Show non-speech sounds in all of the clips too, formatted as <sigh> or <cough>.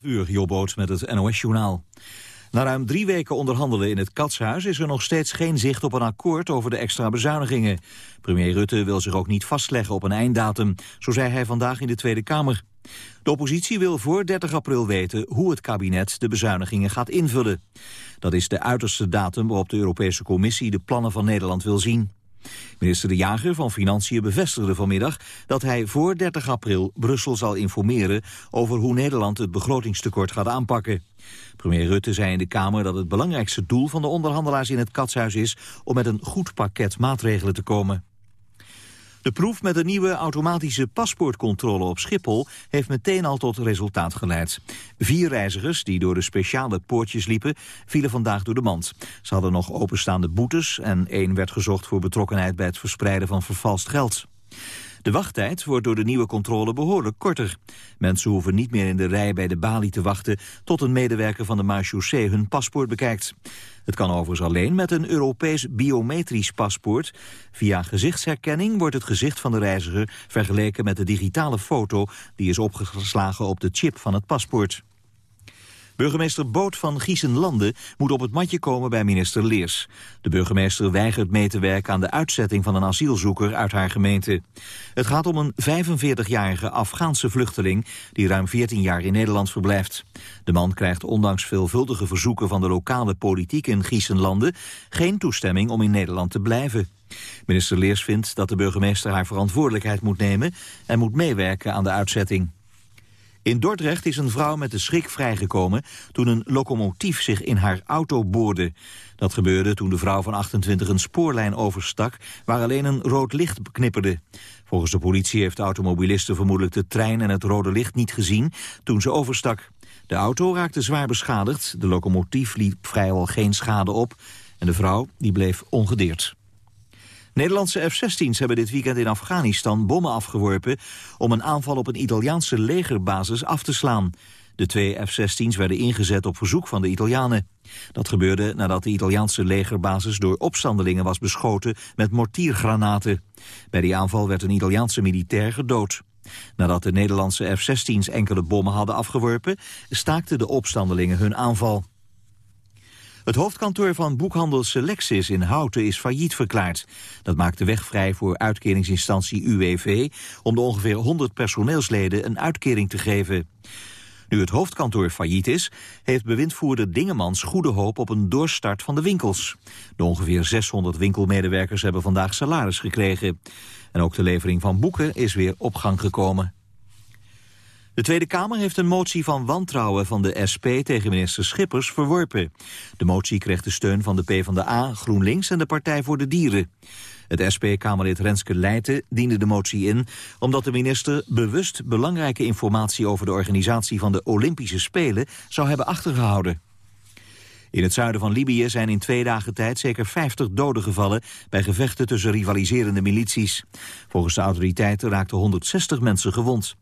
Uur Jobboot met het NOS-journaal. Na ruim drie weken onderhandelen in het Katshuis is er nog steeds geen zicht op een akkoord over de extra bezuinigingen. Premier Rutte wil zich ook niet vastleggen op een einddatum, zo zei hij vandaag in de Tweede Kamer. De oppositie wil voor 30 april weten hoe het kabinet de bezuinigingen gaat invullen. Dat is de uiterste datum waarop de Europese Commissie de plannen van Nederland wil zien. Minister De Jager van Financiën bevestigde vanmiddag dat hij voor 30 april Brussel zal informeren over hoe Nederland het begrotingstekort gaat aanpakken. Premier Rutte zei in de Kamer dat het belangrijkste doel van de onderhandelaars in het Katshuis is om met een goed pakket maatregelen te komen. De proef met de nieuwe automatische paspoortcontrole op Schiphol heeft meteen al tot resultaat geleid. Vier reizigers die door de speciale poortjes liepen, vielen vandaag door de mand. Ze hadden nog openstaande boetes en één werd gezocht voor betrokkenheid bij het verspreiden van vervalst geld. De wachttijd wordt door de nieuwe controle behoorlijk korter. Mensen hoeven niet meer in de rij bij de balie te wachten... tot een medewerker van de marechaussee hun paspoort bekijkt. Het kan overigens alleen met een Europees biometrisch paspoort. Via gezichtsherkenning wordt het gezicht van de reiziger... vergeleken met de digitale foto die is opgeslagen op de chip van het paspoort. Burgemeester Boot van Giesenlanden moet op het matje komen bij minister Leers. De burgemeester weigert mee te werken aan de uitzetting van een asielzoeker uit haar gemeente. Het gaat om een 45-jarige Afghaanse vluchteling die ruim 14 jaar in Nederland verblijft. De man krijgt ondanks veelvuldige verzoeken van de lokale politiek in Giesenlanden geen toestemming om in Nederland te blijven. Minister Leers vindt dat de burgemeester haar verantwoordelijkheid moet nemen en moet meewerken aan de uitzetting. In Dordrecht is een vrouw met de schrik vrijgekomen toen een locomotief zich in haar auto boorde. Dat gebeurde toen de vrouw van 28 een spoorlijn overstak waar alleen een rood licht knipperde. Volgens de politie heeft de automobiliste vermoedelijk de trein en het rode licht niet gezien toen ze overstak. De auto raakte zwaar beschadigd, de locomotief liep vrijwel geen schade op en de vrouw die bleef ongedeerd. Nederlandse F-16's hebben dit weekend in Afghanistan bommen afgeworpen... om een aanval op een Italiaanse legerbasis af te slaan. De twee F-16's werden ingezet op verzoek van de Italianen. Dat gebeurde nadat de Italiaanse legerbasis door opstandelingen was beschoten met mortiergranaten. Bij die aanval werd een Italiaanse militair gedood. Nadat de Nederlandse F-16's enkele bommen hadden afgeworpen, staakten de opstandelingen hun aanval. Het hoofdkantoor van boekhandel Selectis in Houten is failliet verklaard. Dat maakt de weg vrij voor uitkeringsinstantie UWV... om de ongeveer 100 personeelsleden een uitkering te geven. Nu het hoofdkantoor failliet is, heeft bewindvoerder Dingemans goede hoop op een doorstart van de winkels. De ongeveer 600 winkelmedewerkers hebben vandaag salaris gekregen. En ook de levering van boeken is weer op gang gekomen. De Tweede Kamer heeft een motie van wantrouwen van de SP tegen minister Schippers verworpen. De motie kreeg de steun van de PvdA, GroenLinks en de Partij voor de Dieren. Het SP-Kamerlid Renske Leijten diende de motie in... omdat de minister bewust belangrijke informatie over de organisatie van de Olympische Spelen zou hebben achtergehouden. In het zuiden van Libië zijn in twee dagen tijd zeker 50 doden gevallen bij gevechten tussen rivaliserende milities. Volgens de autoriteiten raakten 160 mensen gewond.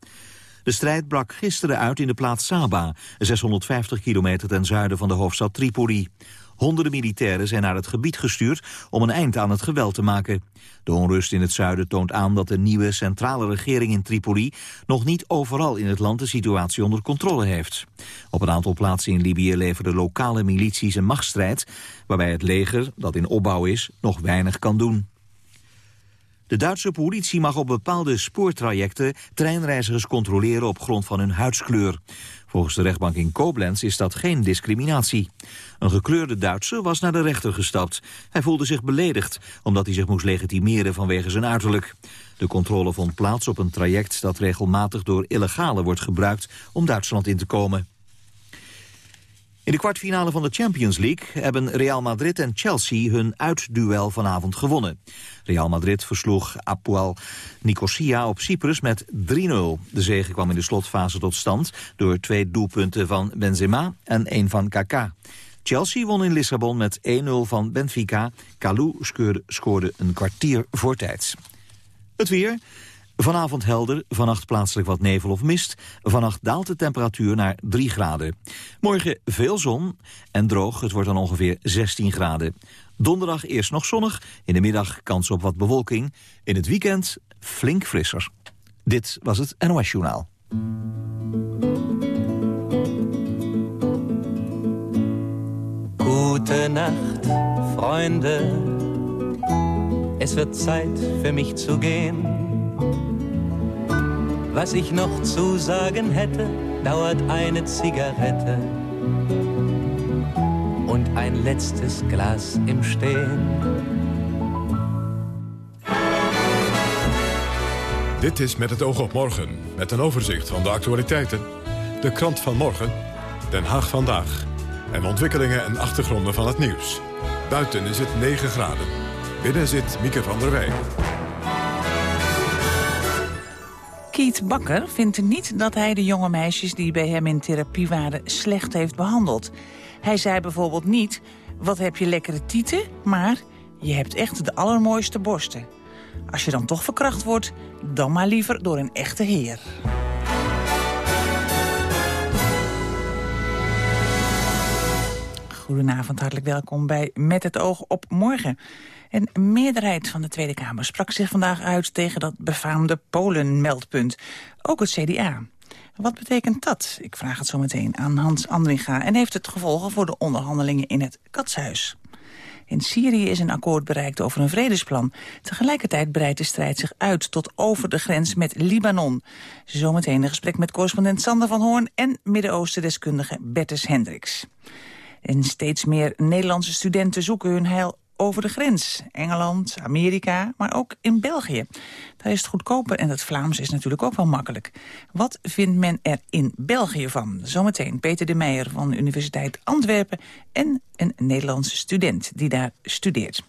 De strijd brak gisteren uit in de plaats Saba, 650 kilometer ten zuiden van de hoofdstad Tripoli. Honderden militairen zijn naar het gebied gestuurd om een eind aan het geweld te maken. De onrust in het zuiden toont aan dat de nieuwe centrale regering in Tripoli nog niet overal in het land de situatie onder controle heeft. Op een aantal plaatsen in Libië leveren lokale milities een machtsstrijd, waarbij het leger, dat in opbouw is, nog weinig kan doen. De Duitse politie mag op bepaalde spoortrajecten treinreizigers controleren op grond van hun huidskleur. Volgens de rechtbank in Koblenz is dat geen discriminatie. Een gekleurde Duitser was naar de rechter gestapt. Hij voelde zich beledigd, omdat hij zich moest legitimeren vanwege zijn uiterlijk. De controle vond plaats op een traject dat regelmatig door illegalen wordt gebruikt om Duitsland in te komen. In de kwartfinale van de Champions League hebben Real Madrid en Chelsea hun uitduel vanavond gewonnen. Real Madrid versloeg Apoel Nicosia op Cyprus met 3-0. De zege kwam in de slotfase tot stand door twee doelpunten van Benzema en één van Kaká. Chelsea won in Lissabon met 1-0 van Benfica. Kalou scoorde een kwartier voor tijd. Het weer. Vanavond helder, vannacht plaatselijk wat nevel of mist. Vannacht daalt de temperatuur naar 3 graden. Morgen veel zon en droog, het wordt dan ongeveer 16 graden. Donderdag eerst nog zonnig, in de middag kans op wat bewolking. In het weekend flink frisser. Dit was het NOS Journaal. Goedenacht, Nacht, Is het tijd voor mich te gaan. Was ich noch zu sagen hätte, dauert eine Zigarette und ein letztes Glas im Stehen. Dit is Met het oog op morgen, met een overzicht van de actualiteiten. De krant van morgen, Den Haag vandaag. En ontwikkelingen en achtergronden van het nieuws. Buiten is het 9 graden. Binnen zit Mieke van der Wij. Kiet Bakker vindt niet dat hij de jonge meisjes die bij hem in therapie waren slecht heeft behandeld. Hij zei bijvoorbeeld niet, wat heb je lekkere tieten, maar je hebt echt de allermooiste borsten. Als je dan toch verkracht wordt, dan maar liever door een echte heer. Goedenavond, hartelijk welkom bij Met het oog op morgen. Een meerderheid van de Tweede Kamer sprak zich vandaag uit tegen dat befaamde Polen-meldpunt. Ook het CDA. Wat betekent dat? Ik vraag het zo meteen aan Hans Andringa. En heeft het gevolgen voor de onderhandelingen in het Katshuis? In Syrië is een akkoord bereikt over een vredesplan. Tegelijkertijd breidt de strijd zich uit tot over de grens met Libanon. Zometeen een gesprek met correspondent Sander van Hoorn... en Midden-Oosten-deskundige Bertus Hendricks. En steeds meer Nederlandse studenten zoeken hun heil over de grens. Engeland, Amerika, maar ook in België. Daar is het goedkoper en het Vlaams is natuurlijk ook wel makkelijk. Wat vindt men er in België van? Zometeen Peter de Meijer van de Universiteit Antwerpen... en een Nederlandse student die daar studeert.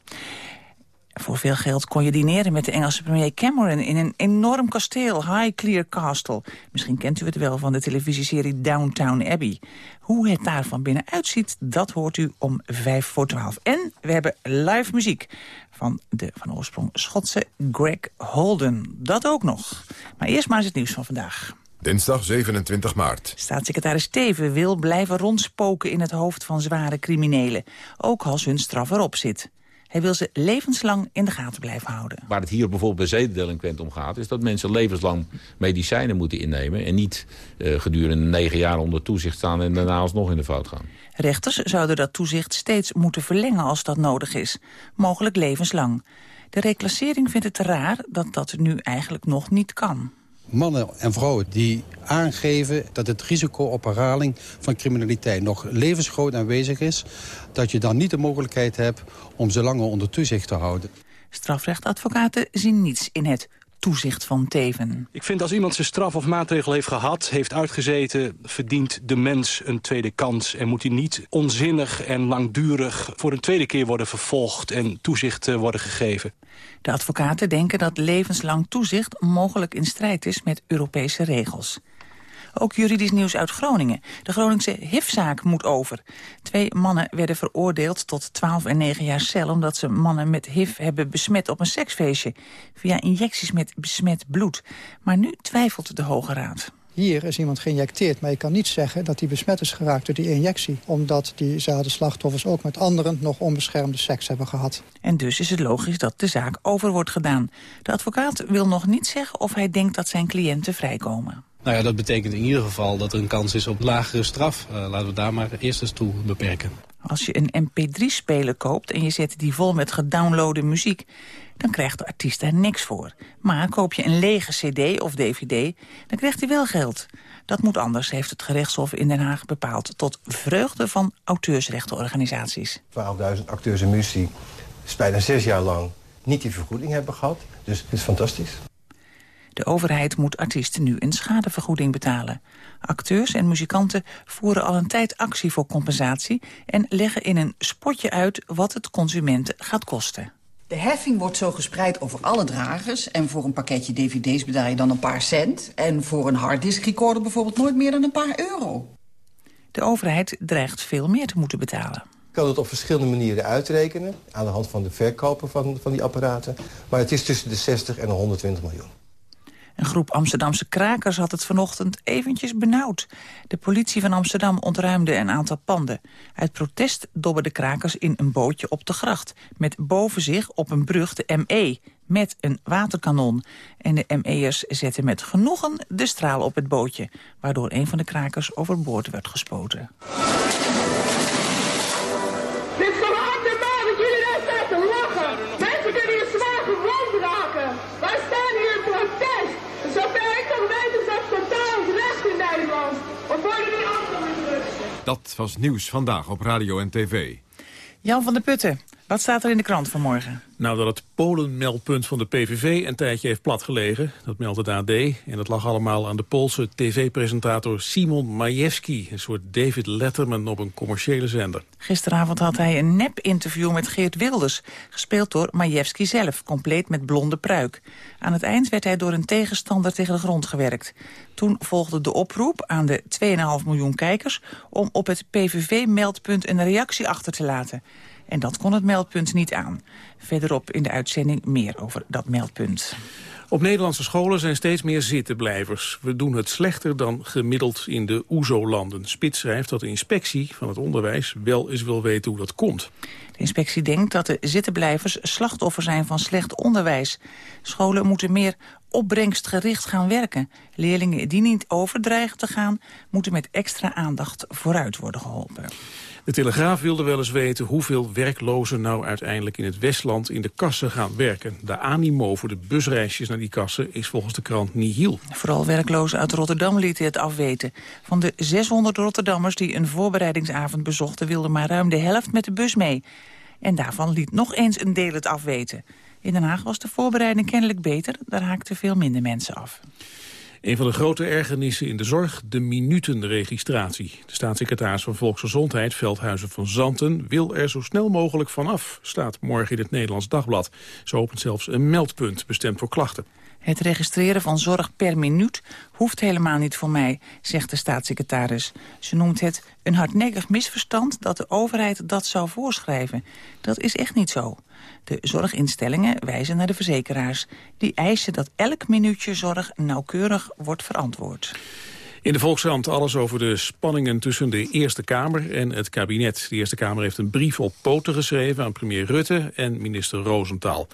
Voor veel geld kon je dineren met de Engelse premier Cameron... in een enorm kasteel, Highclere Castle. Misschien kent u het wel van de televisieserie Downtown Abbey. Hoe het daar van binnen uitziet, dat hoort u om vijf voor twaalf. En we hebben live muziek van de van oorsprong Schotse Greg Holden. Dat ook nog. Maar eerst maar eens het nieuws van vandaag. Dinsdag 27 maart. Staatssecretaris Teven wil blijven rondspoken in het hoofd van zware criminelen. Ook als hun straf erop zit. Hij wil ze levenslang in de gaten blijven houden. Waar het hier bijvoorbeeld bij zedendelinquent om gaat... is dat mensen levenslang medicijnen moeten innemen... en niet uh, gedurende negen jaar onder toezicht staan... en daarna alsnog in de fout gaan. Rechters zouden dat toezicht steeds moeten verlengen als dat nodig is. Mogelijk levenslang. De reclassering vindt het raar dat dat nu eigenlijk nog niet kan mannen en vrouwen die aangeven dat het risico op herhaling van criminaliteit nog levensgroot aanwezig is, dat je dan niet de mogelijkheid hebt om ze langer onder toezicht te houden. Strafrechtadvocaten zien niets in het toezicht van Teven. Ik vind als iemand zijn straf of maatregel heeft gehad, heeft uitgezeten... verdient de mens een tweede kans en moet hij niet onzinnig en langdurig... voor een tweede keer worden vervolgd en toezicht eh, worden gegeven. De advocaten denken dat levenslang toezicht mogelijk in strijd is met Europese regels. Ook juridisch nieuws uit Groningen. De Groningse HIV-zaak moet over. Twee mannen werden veroordeeld tot 12 en 9 jaar cel... omdat ze mannen met HIV hebben besmet op een seksfeestje... via injecties met besmet bloed. Maar nu twijfelt de Hoge Raad. Hier is iemand geïnjecteerd, maar je kan niet zeggen dat hij besmet is geraakt door die injectie. Omdat diezelfde slachtoffers ook met anderen nog onbeschermde seks hebben gehad. En dus is het logisch dat de zaak over wordt gedaan. De advocaat wil nog niet zeggen of hij denkt dat zijn cliënten vrijkomen. Nou ja, dat betekent in ieder geval dat er een kans is op lagere straf. Uh, laten we daar maar eerst eens toe beperken. Als je een mp3-speler koopt en je zet die vol met gedownloade muziek... dan krijgt de artiest daar niks voor. Maar koop je een lege cd of dvd, dan krijgt hij wel geld. Dat moet anders, heeft het gerechtshof in Den Haag bepaald... tot vreugde van auteursrechtenorganisaties. 12.000 acteurs en muzici, bijna zes jaar lang niet die vergoeding hebben gehad. Dus het is fantastisch. De overheid moet artiesten nu een schadevergoeding betalen. Acteurs en muzikanten voeren al een tijd actie voor compensatie... en leggen in een spotje uit wat het consumenten gaat kosten. De heffing wordt zo gespreid over alle dragers... en voor een pakketje dvd's betaal je dan een paar cent... en voor een harddisk recorder bijvoorbeeld nooit meer dan een paar euro. De overheid dreigt veel meer te moeten betalen kan het op verschillende manieren uitrekenen... aan de hand van de verkopen van, van die apparaten. Maar het is tussen de 60 en de 120 miljoen. Een groep Amsterdamse krakers had het vanochtend eventjes benauwd. De politie van Amsterdam ontruimde een aantal panden. Uit protest dobberden krakers in een bootje op de gracht... met boven zich op een brug de ME, met een waterkanon. En de ME'ers zetten met genoegen de straal op het bootje... waardoor een van de krakers overboord werd gespoten. Dat was Nieuws Vandaag op Radio en TV. Jan van der Putten, wat staat er in de krant vanmorgen? Nou, dat het Polen-meldpunt van de PVV een tijdje heeft platgelegen. Dat meldt het AD. En dat lag allemaal aan de Poolse tv-presentator Simon Majewski. Een soort David Letterman op een commerciële zender. Gisteravond had hij een nep-interview met Geert Wilders. Gespeeld door Majewski zelf, compleet met blonde pruik. Aan het eind werd hij door een tegenstander tegen de grond gewerkt. Toen volgde de oproep aan de 2,5 miljoen kijkers... om op het PVV-meldpunt een reactie achter te laten. En dat kon het meldpunt niet aan. Verderop in de uitzending meer over dat meldpunt. Op Nederlandse scholen zijn steeds meer zittenblijvers. We doen het slechter dan gemiddeld in de OESO-landen. Spits schrijft dat de inspectie van het onderwijs wel eens wil weten hoe dat komt. De inspectie denkt dat de zittenblijvers slachtoffer zijn van slecht onderwijs. Scholen moeten meer opbrengstgericht gaan werken. Leerlingen die niet overdreigen te gaan... moeten met extra aandacht vooruit worden geholpen. De Telegraaf wilde wel eens weten hoeveel werklozen nou uiteindelijk in het Westland in de kassen gaan werken. De animo voor de busreisjes naar die kassen is volgens de krant nihil. Vooral werklozen uit Rotterdam lieten het afweten. Van de 600 Rotterdammers die een voorbereidingsavond bezochten... wilde maar ruim de helft met de bus mee. En daarvan liet nog eens een deel het afweten. In Den Haag was de voorbereiding kennelijk beter. Daar haakten veel minder mensen af. Een van de grote ergernissen in de zorg, de minutenregistratie. De staatssecretaris van Volksgezondheid, Veldhuizen van Zanten... wil er zo snel mogelijk vanaf, staat morgen in het Nederlands Dagblad. Ze opent zelfs een meldpunt bestemd voor klachten. Het registreren van zorg per minuut hoeft helemaal niet voor mij, zegt de staatssecretaris. Ze noemt het een hardnekkig misverstand dat de overheid dat zou voorschrijven. Dat is echt niet zo. De zorginstellingen wijzen naar de verzekeraars. Die eisen dat elk minuutje zorg nauwkeurig wordt verantwoord. In de Volkskrant alles over de spanningen tussen de Eerste Kamer en het kabinet. De Eerste Kamer heeft een brief op poten geschreven aan premier Rutte en minister Rosenthal.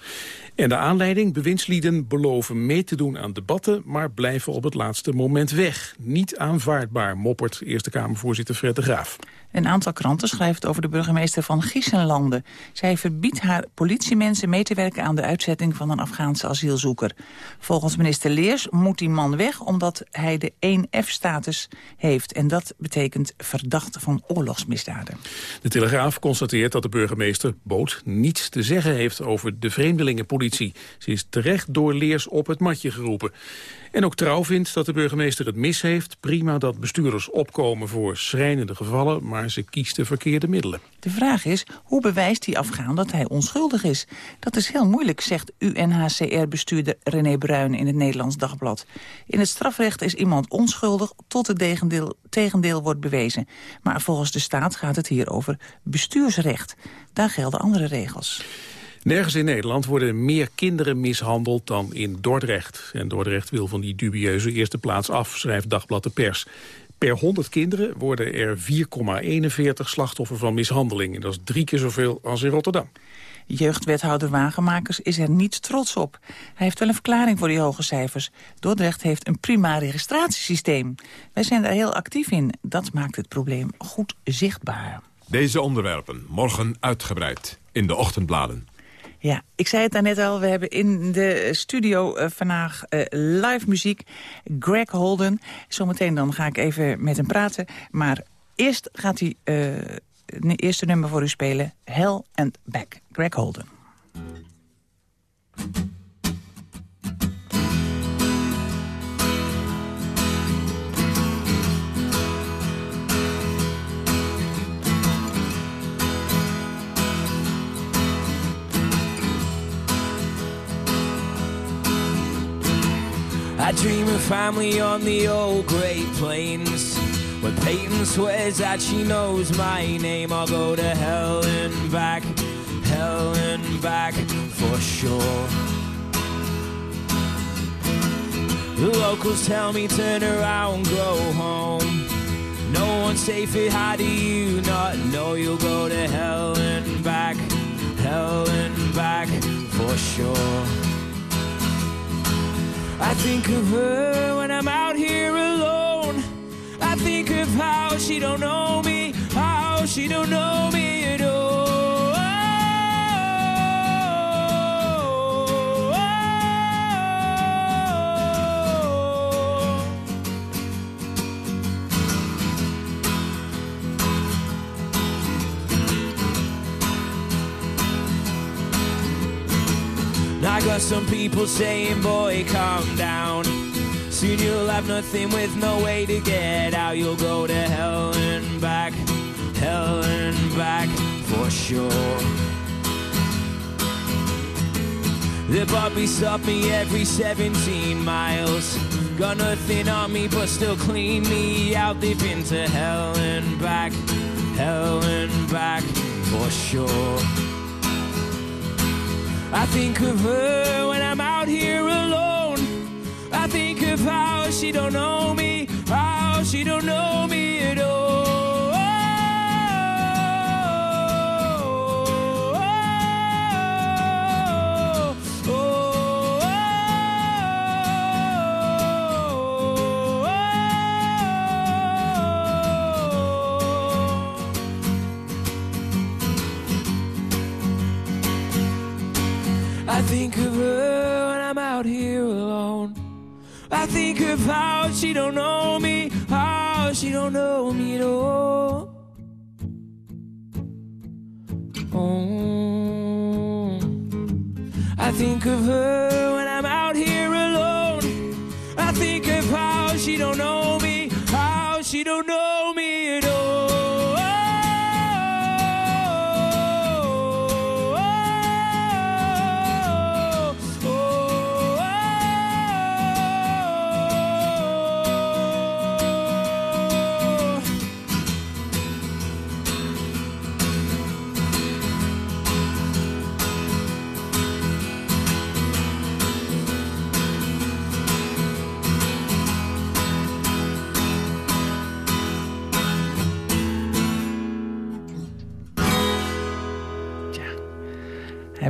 En de aanleiding, bewindslieden beloven mee te doen aan debatten... maar blijven op het laatste moment weg. Niet aanvaardbaar, moppert Eerste Kamervoorzitter Fred de Graaf. Een aantal kranten schrijft over de burgemeester van Giesenlanden. Zij verbiedt haar politiemensen mee te werken aan de uitzetting van een Afghaanse asielzoeker. Volgens minister Leers moet die man weg omdat hij de 1F-status heeft. En dat betekent verdacht van oorlogsmisdaden. De Telegraaf constateert dat de burgemeester Boot niets te zeggen heeft over de vreemdelingenpolitie. Ze is terecht door Leers op het matje geroepen. En ook Trouw vindt dat de burgemeester het mis heeft. Prima dat bestuurders opkomen voor schrijnende gevallen... maar ze kiest de verkeerde middelen. De vraag is, hoe bewijst die Afghaan dat hij onschuldig is? Dat is heel moeilijk, zegt UNHCR-bestuurder René Bruin in het Nederlands Dagblad. In het strafrecht is iemand onschuldig tot het tegendeel, tegendeel wordt bewezen. Maar volgens de staat gaat het hier over bestuursrecht. Daar gelden andere regels. Nergens in Nederland worden meer kinderen mishandeld dan in Dordrecht. En Dordrecht wil van die dubieuze eerste plaats af, schrijft Dagblad de Pers. Per 100 kinderen worden er 4,41 slachtoffer van mishandeling. En dat is drie keer zoveel als in Rotterdam. Jeugdwethouder Wagenmakers is er niet trots op. Hij heeft wel een verklaring voor die hoge cijfers. Dordrecht heeft een prima registratiesysteem. Wij zijn daar heel actief in. Dat maakt het probleem goed zichtbaar. Deze onderwerpen morgen uitgebreid in de ochtendbladen. Ja, ik zei het daarnet al. We hebben in de studio uh, vandaag uh, live muziek. Greg Holden. Zometeen dan ga ik even met hem praten. Maar eerst gaat hij uh, het eerste nummer voor u spelen. Hell and Back. Greg Holden. I dream of family on the old Great Plains. Where Peyton swears that she knows my name. I'll go to hell and back, hell and back for sure. The locals tell me turn around, go home. No one's safe here, how do you not know you'll go to hell and back, hell and back for sure. I think of her when I'm out here alone. I think of how she don't know me, how she don't know me at all. Some people saying, boy, calm down. Soon you'll have nothing with no way to get out. You'll go to hell and back, hell and back for sure. The puppy stopped me every 17 miles. Got nothing on me, but still clean me out. They've been to hell and back, hell and back for sure. I think of her when I'm out here alone. I think of how she don't know me, how she don't know think of how she don't know me, how she don't know me at all. Oh, I think of her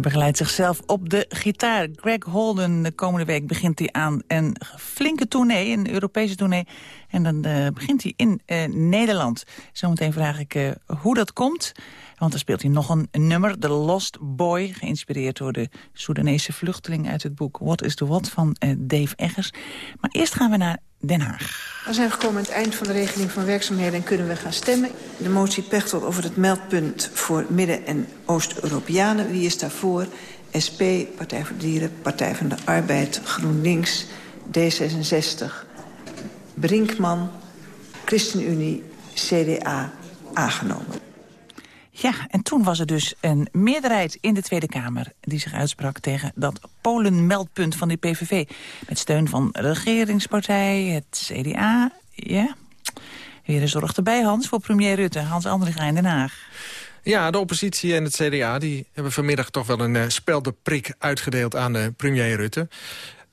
begeleidt zichzelf op de gitaar. Greg Holden, de komende week begint hij aan een flinke tournee, een Europese tournee. En dan uh, begint hij in uh, Nederland. Zometeen vraag ik uh, hoe dat komt. Want dan speelt hij nog een nummer, The Lost Boy... geïnspireerd door de Soedanese vluchteling uit het boek What is the What van Dave Eggers. Maar eerst gaan we naar Den Haag. We zijn gekomen aan het eind van de regeling van werkzaamheden en kunnen we gaan stemmen. De motie Pechtel over het meldpunt voor Midden- en Oost-Europeanen. Wie is daarvoor? SP, Partij voor de Dieren, Partij van de Arbeid, GroenLinks, D66, Brinkman, ChristenUnie, CDA aangenomen. Ja, en toen was er dus een meerderheid in de Tweede Kamer... die zich uitsprak tegen dat Polen-meldpunt van de PVV. Met steun van de regeringspartij, het CDA. Ja, weer een zorg erbij, Hans, voor premier Rutte. Hans Andringa in Den Haag. Ja, de oppositie en het CDA die hebben vanmiddag toch wel een uh, speldeprik uitgedeeld aan uh, premier Rutte.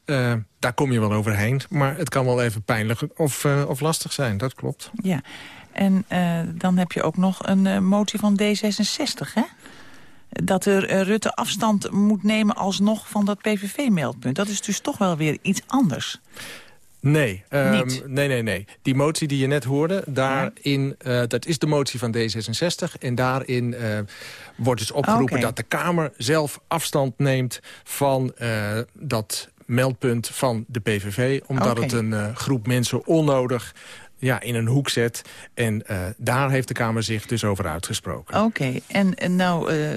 Uh, daar kom je wel overheen, maar het kan wel even pijnlijk of, of lastig zijn, dat klopt. Ja, en uh, dan heb je ook nog een uh, motie van D66, hè? Dat er uh, Rutte afstand moet nemen alsnog van dat PVV-meldpunt. Dat is dus toch wel weer iets anders. Nee, um, nee, nee, nee. Die motie die je net hoorde, daarin, dat is de motie van D66. En daarin wordt dus opgeroepen okay. dat de Kamer zelf afstand neemt van dat meldpunt van de PVV. Omdat okay. het een groep mensen onnodig ja, in een hoek zet. En uh, daar heeft de Kamer zich dus over uitgesproken. Oké, okay. en, en nou uh,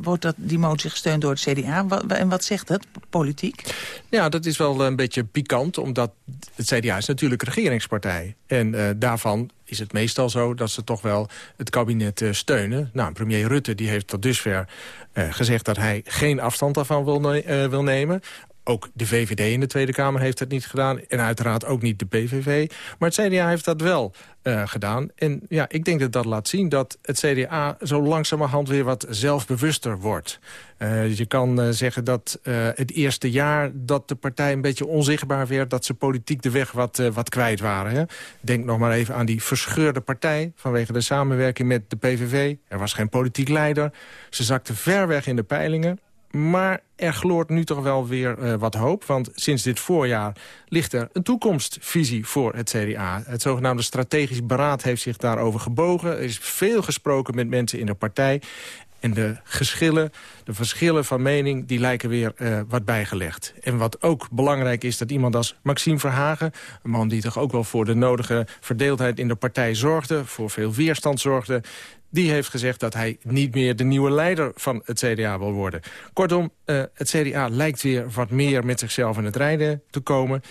wordt dat, die motie gesteund door het CDA. Wat, en wat zegt het, politiek? Ja, dat is wel een beetje pikant, omdat het CDA is natuurlijk regeringspartij. En uh, daarvan is het meestal zo dat ze toch wel het kabinet steunen. Nou, premier Rutte die heeft tot dusver gezegd dat hij geen afstand daarvan wil, ne wil nemen. Ook de VVD in de Tweede Kamer heeft dat niet gedaan. En uiteraard ook niet de PVV. Maar het CDA heeft dat wel uh, gedaan. En ja, ik denk dat dat laat zien dat het CDA zo langzamerhand weer wat zelfbewuster wordt. Uh, je kan uh, zeggen dat het eerste jaar dat de partij een beetje onzichtbaar werd... dat ze politiek de weg wat, wat kwijt waren. Hè? Denk nog maar even aan die verscheurde partij... vanwege de samenwerking met de PVV. Er was geen politiek leider. Ze zakte ver weg in de peilingen. Maar er gloort nu toch wel weer uh, wat hoop. Want sinds dit voorjaar ligt er een toekomstvisie voor het CDA. Het zogenaamde strategisch beraad heeft zich daarover gebogen. Er is veel gesproken met mensen in de partij. En de geschillen, de verschillen van mening, die lijken weer uh, wat bijgelegd. En wat ook belangrijk is, dat iemand als Maxime Verhagen... een man die toch ook wel voor de nodige verdeeldheid in de partij zorgde... voor veel weerstand zorgde... die heeft gezegd dat hij niet meer de nieuwe leider van het CDA wil worden. Kortom, uh, het CDA lijkt weer wat meer met zichzelf in het rijden te komen.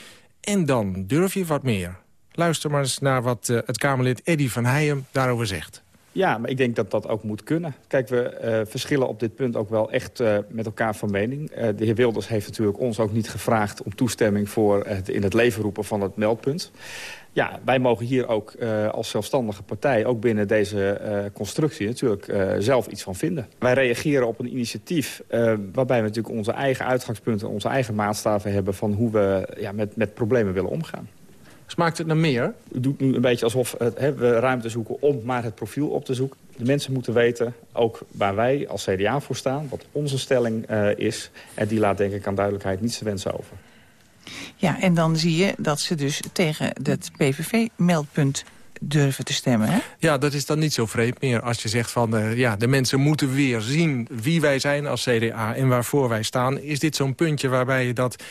En dan durf je wat meer. Luister maar eens naar wat uh, het Kamerlid Eddy van Heijem daarover zegt. Ja, maar ik denk dat dat ook moet kunnen. Kijk, we uh, verschillen op dit punt ook wel echt uh, met elkaar van mening. Uh, de heer Wilders heeft natuurlijk ons ook niet gevraagd... om toestemming voor het in het leven roepen van het meldpunt. Ja, wij mogen hier ook als zelfstandige partij... ook binnen deze constructie natuurlijk zelf iets van vinden. Wij reageren op een initiatief waarbij we natuurlijk onze eigen uitgangspunten... onze eigen maatstaven hebben van hoe we ja, met, met problemen willen omgaan. Smaakt het naar meer? U doet nu een beetje alsof het, he, we ruimte zoeken om maar het profiel op te zoeken. De mensen moeten weten, ook waar wij als CDA voor staan, wat onze stelling uh, is. En die laat denk ik aan duidelijkheid niets te wensen over. Ja, en dan zie je dat ze dus tegen het PVV-meldpunt durven te stemmen, hè? Ja, dat is dan niet zo vreemd meer als je zegt van... Uh, ja, de mensen moeten weer zien wie wij zijn als CDA en waarvoor wij staan. Is dit zo'n puntje waarbij je dat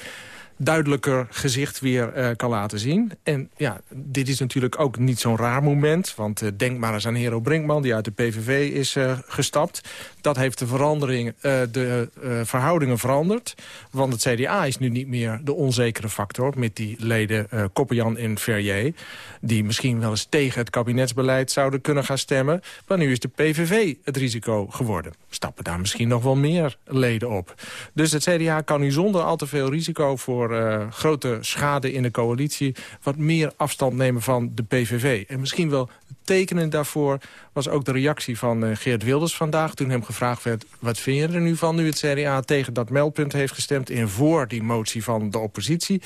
duidelijker gezicht weer uh, kan laten zien. En ja, dit is natuurlijk ook niet zo'n raar moment. Want uh, denk maar eens aan Hero Brinkman, die uit de PVV is uh, gestapt. Dat heeft de, verandering, de verhoudingen veranderd. Want het CDA is nu niet meer de onzekere factor... met die leden uh, Koppenjan en Verrier... die misschien wel eens tegen het kabinetsbeleid zouden kunnen gaan stemmen. Maar nu is de PVV het risico geworden. Stappen daar misschien nog wel meer leden op. Dus het CDA kan nu zonder al te veel risico voor grote schade in de coalitie... wat meer afstand nemen van de PVV. En misschien wel tekenend daarvoor was ook de reactie van uh, Geert Wilders vandaag... toen hem gevraagd werd, wat vind je er nu van... nu het CDA tegen dat meldpunt heeft gestemd... en voor die motie van de oppositie.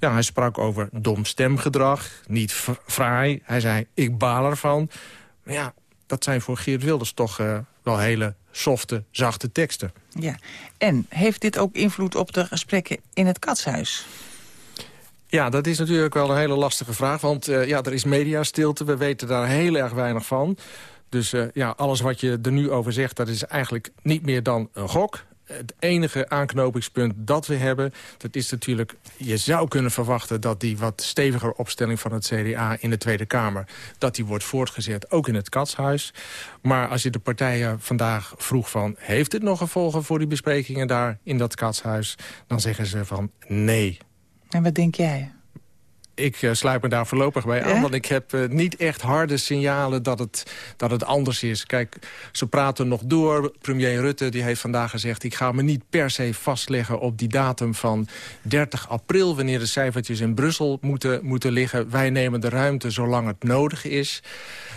Ja, hij sprak over dom stemgedrag, niet fraai. Hij zei, ik baal ervan. Maar ja, dat zijn voor Geert Wilders toch uh, wel hele softe, zachte teksten. Ja, en heeft dit ook invloed op de gesprekken in het katshuis? Ja, dat is natuurlijk wel een hele lastige vraag. Want uh, ja, er is mediastilte, we weten daar heel erg weinig van. Dus uh, ja, alles wat je er nu over zegt, dat is eigenlijk niet meer dan een gok het enige aanknopingspunt dat we hebben... dat is natuurlijk, je zou kunnen verwachten... dat die wat steviger opstelling van het CDA in de Tweede Kamer... dat die wordt voortgezet, ook in het katshuis. Maar als je de partijen vandaag vroeg van... heeft dit nog gevolgen voor die besprekingen daar in dat katshuis... dan zeggen ze van nee. En wat denk jij? ik uh, sluit me daar voorlopig bij aan. Want ik heb uh, niet echt harde signalen dat het, dat het anders is. Kijk, ze praten nog door. Premier Rutte die heeft vandaag gezegd... ik ga me niet per se vastleggen op die datum van 30 april... wanneer de cijfertjes in Brussel moeten, moeten liggen. Wij nemen de ruimte zolang het nodig is.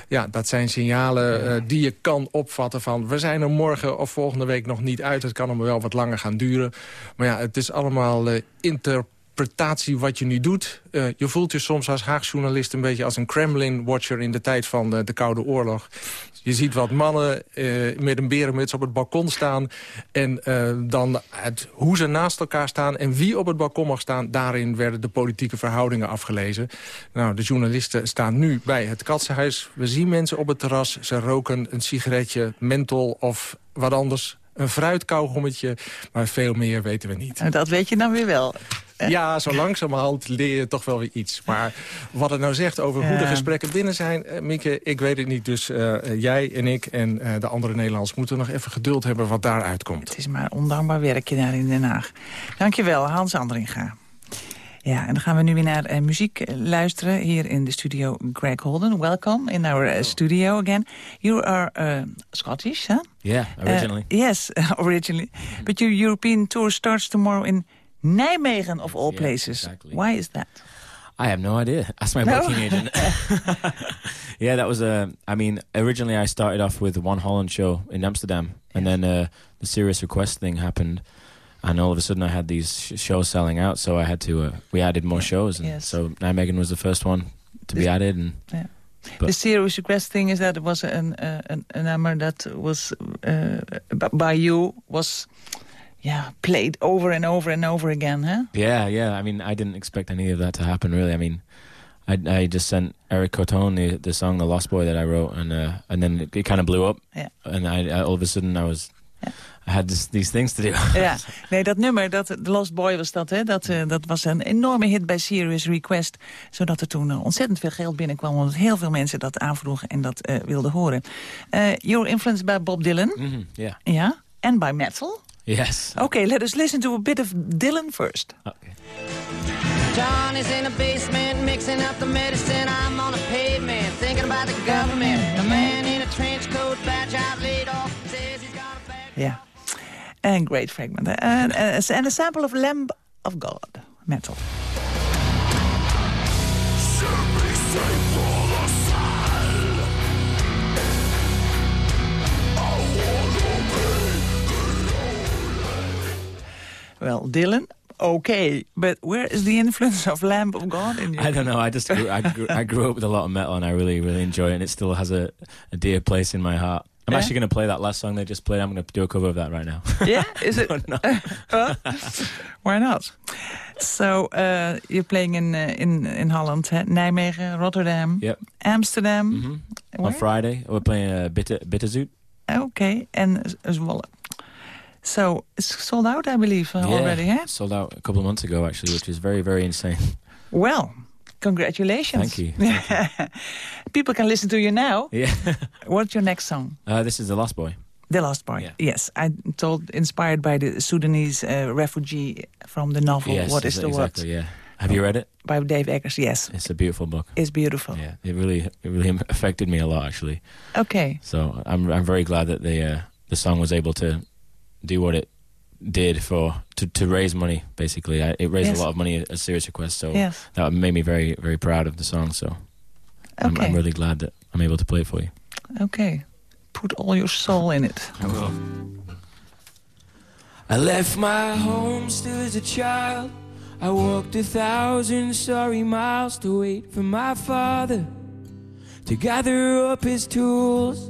Ja, dat zijn signalen uh, die je kan opvatten van... we zijn er morgen of volgende week nog niet uit. Het kan nog wel wat langer gaan duren. Maar ja, het is allemaal inter interpretatie wat je nu doet. Uh, je voelt je soms als Haagjournalist een beetje als een Kremlin-watcher... in de tijd van uh, de Koude Oorlog. Je ziet wat mannen uh, met een berenmuts op het balkon staan... en dan het, hoe ze naast elkaar staan en wie op het balkon mag staan... daarin werden de politieke verhoudingen afgelezen. Nou, de journalisten staan nu bij het Katsenhuis. We zien mensen op het terras, ze roken een sigaretje, menthol of wat anders een fruitkauwgommetje, maar veel meer weten we niet. En dat weet je dan weer wel. <laughs> Ja, zo langzamerhand leer je toch wel weer iets. Maar wat het nou zegt over hoe de gesprekken binnen zijn... Uh, Mieke, ik weet het niet. Dus uh, jij en ik en uh, de andere Nederlanders moeten nog even geduld hebben wat daaruit komt. Het is maar ondankbaar werkje daar in Den Haag. Dankjewel, Hans Andringa. Ja, en dan gaan we nu weer naar uh, muziek luisteren. Hier in de studio Greg Holden. Welcome in our uh, studio again. You are uh, Scottish, huh? Yeah, originally. yes, <laughs> originally. But your European tour starts tomorrow in Nijmegen, of all yeah, places. Exactly. Why is that? I have no idea. <laughs> Ask my No? booking agent. <laughs> <laughs> yeah, that was a. I mean, originally I started off with one Holland show in Amsterdam, and then uh, the serious request thing happened, and all of a sudden I had these sh- shows selling out, so I had to. Uh, we added more shows, and Yes. so Nijmegen was the first one to be added, and Yeah. The serious request thing is that it was an, uh, an, a number that was uh, by you was yeah played over and over and over again, huh? Yeah, yeah. I mean, I didn't expect any of that to happen. Really, I mean, I, I just sent Eric Cotone the, the song "The Lost Boy" that I wrote, and uh, and then it, it kind of blew up. Yeah. And I, I all of a sudden I was, I had this, these things to do. <laughs> Ja, <laughs> nee, dat nummer, dat, The Lost Boy was dat, hè? Dat, eh, dat was een enorme hit bij Serious Request. Zodat er toen eh, ontzettend veel geld binnenkwam... omdat heel veel mensen dat aanvroegen en dat eh, wilden horen. You're influenced by Bob Dylan. Mhm, yeah. Ja, en by metal. Yes. Okay, let us listen to a bit of Dylan first. John is in the basement mixing up the medicine. I'm on the pavement thinking about the government. The man in a trench coat, badge out laid off, says he's got a bad. Ja, een great fragment. En uh, and a sample of Lamb of God, metal. Well, Dylan, okay, but where is the influence of Lamb of God in you? I don't know. I just grew, I, grew, I grew up with a lot of metal, and I really, really enjoy it. And it still has a, a dear place in my heart. I'm Yeah? actually going to play that last song they just played. I'm going to do a cover of that right now. <laughs> Yeah, is it? <laughs> <laughs> Uh, why not? So uh, you're playing in uh, in in Holland, hè? Nijmegen, Rotterdam, Yep. Amsterdam. On Friday, we're playing uh, Bitter, Bitterzoot. Okay, and Zwolle. So it's sold out, I believe, uh, already. Yeah, sold out a couple of months ago, actually, which is very, very insane. Well, congratulations. Thank you. <laughs> People can listen to you now. Yeah. <laughs> What's your next song? Uh, this is The Lost Boy. The Last Boy. yeah. Yes, I told inspired by the Sudanese uh, refugee from the novel yes, What is the exactly, What? yeah. Have you read it? By Dave Eggers, yes. It's a beautiful book. It's beautiful. Yeah, it really, it really <laughs> affected me a lot, actually. Okay. So I'm, I'm very glad that the, uh, the song was able to do what it did for to, to raise money. Basically, I, it raised Yes. a lot of money at Serious Request. So Yes. that made me very, very proud of the song. So I'm, I'm really glad that I'm able to play it for you. Okay. Put all your soul in it. I will. I left my home still as a child. I walked a thousand sorry miles to wait for my father to gather up his tools.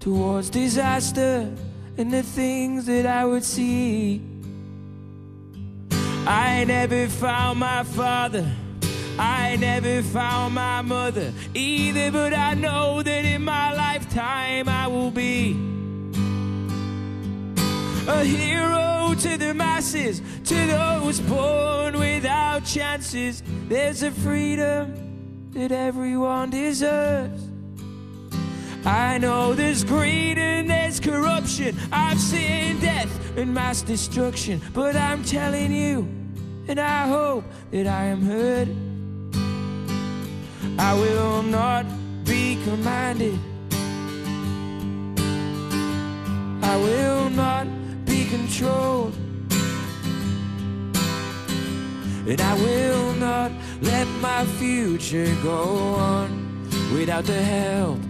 towards disaster and the things that I would see. I never found my father. I never found my mother either, but I know that in my lifetime I will be a hero to the masses, to those born without chances. There's a freedom that everyone deserves. I know there's greed and there's corruption. I've seen death and mass destruction, but I'm telling you, and I hope that I am heard. I will not be commanded. I will not be controlled. And I will not let my future go on without the help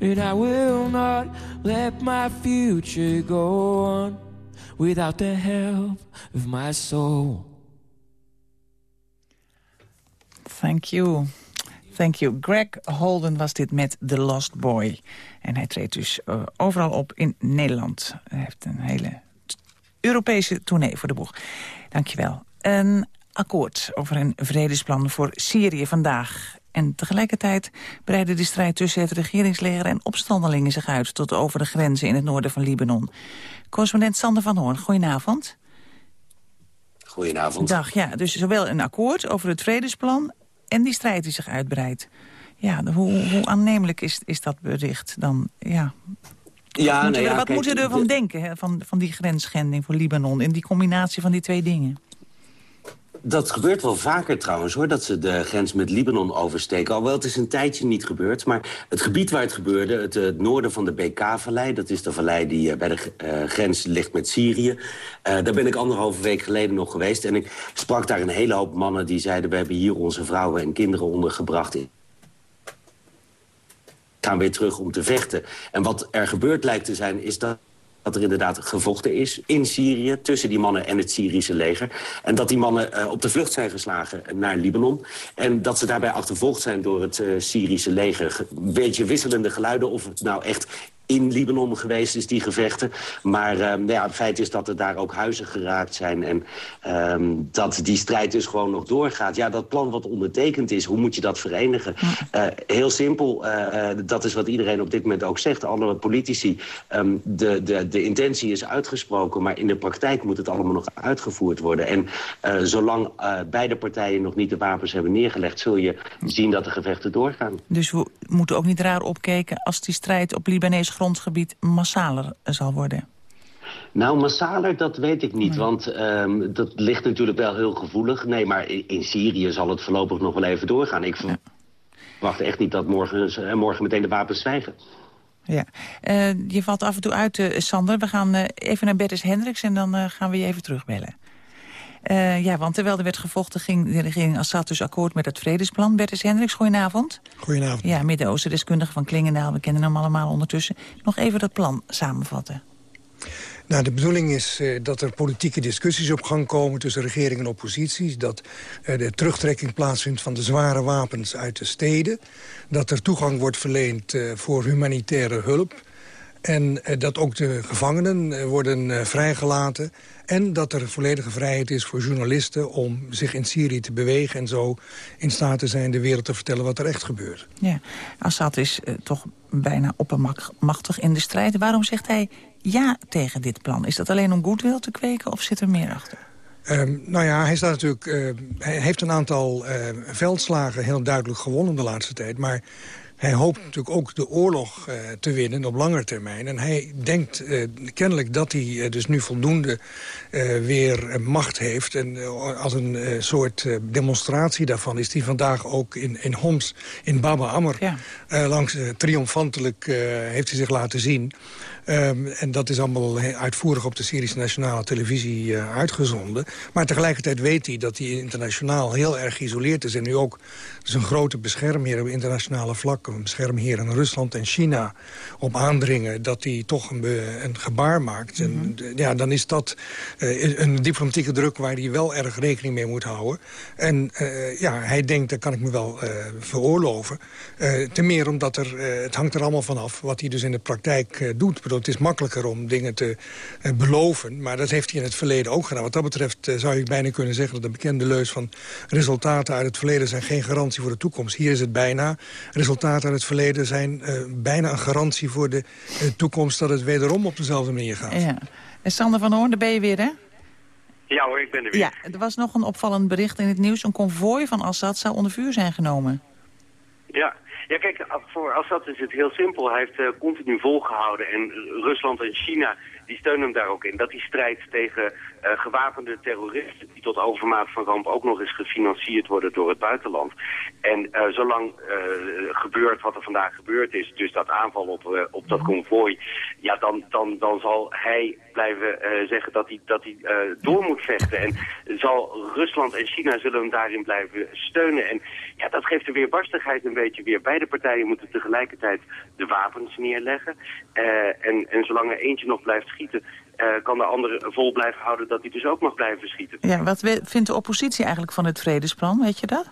And I will not let my future go on without the help of my soul. Thank you. Thank you. Greg Holden was dit met The Lost Boy. En hij treedt dus uh, overal op in Nederland. Hij heeft een hele Europese tournee voor de boeg. Dankjewel. Een akkoord over een vredesplan voor Syrië vandaag. En tegelijkertijd breidde de strijd tussen het regeringsleger en opstandelingen zich uit... tot over de grenzen in het noorden van Libanon. Correspondent Sander van Hoorn, goedenavond. Goedenavond. Dag, ja. Dus zowel een akkoord over het vredesplan en die strijd die zich uitbreidt. Ja, hoe, hoe aannemelijk is, is dat bericht dan? Ja. Ja, wat moeten nou we, ja, wat kijk, moeten we ervan de- denken, hè, van, van die grensschending voor Libanon... en die combinatie van die twee dingen? Dat gebeurt wel vaker trouwens, hoor, dat ze de grens met Libanon oversteken. Alhoewel het is een tijdje niet gebeurd. Maar het gebied waar het gebeurde, het, noorden van de BK-vallei... dat is de vallei die eh, bij de eh, grens ligt met Syrië. Eh, daar ben ik anderhalve week geleden nog geweest. En ik sprak daar een hele hoop mannen die zeiden... we hebben hier onze vrouwen en kinderen ondergebracht... gaan weer terug om te vechten. En wat er gebeurd lijkt te zijn, is dat dat er inderdaad gevochten is in Syrië... tussen die mannen en het Syrische leger. En dat die mannen eh, op de vlucht zijn geslagen naar Libanon. En dat ze daarbij achtervolgd zijn door het eh, Syrische leger. Ge- Een beetje wisselende geluiden of het nou echt in Libanon geweest is, die gevechten. Maar eh, nou ja, het feit is dat er daar ook huizen geraakt zijn... en ehm, dat die strijd dus gewoon nog doorgaat. Ja, dat plan wat ondertekend is, hoe moet je dat verenigen? Eh, heel simpel, eh, eh, dat is wat iedereen op dit moment ook zegt. Alle politici, ehm, de, de, de intentie is uitgesproken... maar in de praktijk moet het allemaal nog uitgevoerd worden. En zolang beide partijen nog niet de wapens hebben neergelegd... zul je zien dat de gevechten doorgaan. Dus we moeten ook niet raar opkijken... als die strijd op Libanees grondgebied massaler zal worden. Nou, massaler, dat weet ik niet, want ehm, dat ligt natuurlijk wel heel gevoelig. Nee, maar in, in Syrië zal het voorlopig nog wel even doorgaan. Ik verwacht echt niet dat morgen, eh, morgen meteen de wapens zwijgen. Ja. Eh, je valt af en toe uit, eh, Sander. We gaan even naar Bertus Hendricks en dan gaan we je even terugbellen. Eh, ja, want terwijl er werd gevochten ging de regering Assad dus akkoord met het vredesplan. Bertus Hendricks, goedenavond. Goedenavond. Ja, Midden-Oosten deskundige van Klingendaal. We kennen hem allemaal ondertussen. Nog even dat plan samenvatten. Nou, de bedoeling is eh, dat er politieke discussies op gang komen... tussen regering en oppositie. Dat eh, de terugtrekking plaatsvindt van de zware wapens uit de steden. Dat er toegang wordt verleend voor humanitaire hulp. En dat ook de gevangenen worden vrijgelaten. En dat er volledige vrijheid is voor journalisten... om zich in Syrië te bewegen en zo in staat te zijn... de wereld te vertellen wat er echt gebeurt. Ja, Assad is eh, toch bijna oppermachtig in de strijd. Waarom zegt hij ja tegen dit plan? Is dat alleen om goodwill te kweken of zit er meer achter? Ehm, nou ja, hij, staat natuurlijk, eh, hij heeft een aantal eh, veldslagen heel duidelijk gewonnen de laatste tijd. Maar hij hoopt natuurlijk ook de oorlog eh, te winnen op lange termijn. En hij denkt eh, kennelijk dat hij eh, dus nu voldoende weer macht heeft. En als een soort demonstratie daarvan is hij vandaag ook in, in Homs, in Baba Amr... eh, langs triomfantelijk heeft hij zich laten zien... Ehm, en dat is allemaal uitvoerig op de Syrische nationale televisie eh, uitgezonden. Maar tegelijkertijd weet hij dat hij internationaal heel erg geïsoleerd is. En nu ook een grote beschermheer op internationale vlak. Een beschermheer in Rusland en China op aandringen dat hij toch een, een gebaar maakt. En d- ja, dan is dat eh, een diplomatieke druk waar hij wel erg rekening mee moet houden. En eh, ja, hij denkt, dat kan ik me wel veroorloven. Ten meer omdat er, het hangt er allemaal vanaf wat hij dus in de praktijk doet. Bedoel, het is makkelijker om dingen te eh, beloven, maar dat heeft hij in het verleden ook gedaan. Wat dat betreft eh, zou je bijna kunnen zeggen dat de bekende leus van resultaten uit het verleden zijn geen garantie voor de toekomst. Hier is het bijna. Resultaten uit het verleden zijn eh, bijna een garantie voor de toekomst dat het wederom op dezelfde manier gaat. Ja. En Sander van Hoorn, daar ben je weer, hè? Ja hoor, ik ben er weer. Ja, er was nog een opvallend bericht in het nieuws. Een konvooi van Assad zou onder vuur zijn genomen. Ja. ja, kijk, voor Assad is het heel simpel. Hij heeft uh, continu volgehouden en Rusland en China die steunen hem daar ook in. Dat die strijd tegen uh, gewapende terroristen die tot overmaat van ramp ook nog eens gefinancierd worden door het buitenland. En uh, zolang uh, gebeurt wat er vandaag gebeurd is, dus dat aanval op, op dat konvooi, ja, dan, dan, dan zal hij blijven zeggen dat hij, dat hij door moet vechten. En zal Rusland en China zullen hem daarin blijven steunen. En ja, dat geeft de weerbarstigheid een beetje weer. Beide partijen moeten tegelijkertijd de wapens neerleggen. en, en zolang er eentje nog blijft schieten, kan de andere vol blijven houden dat hij dus ook mag blijven schieten. Ja, wat vindt de oppositie eigenlijk van het vredesplan, weet je dat?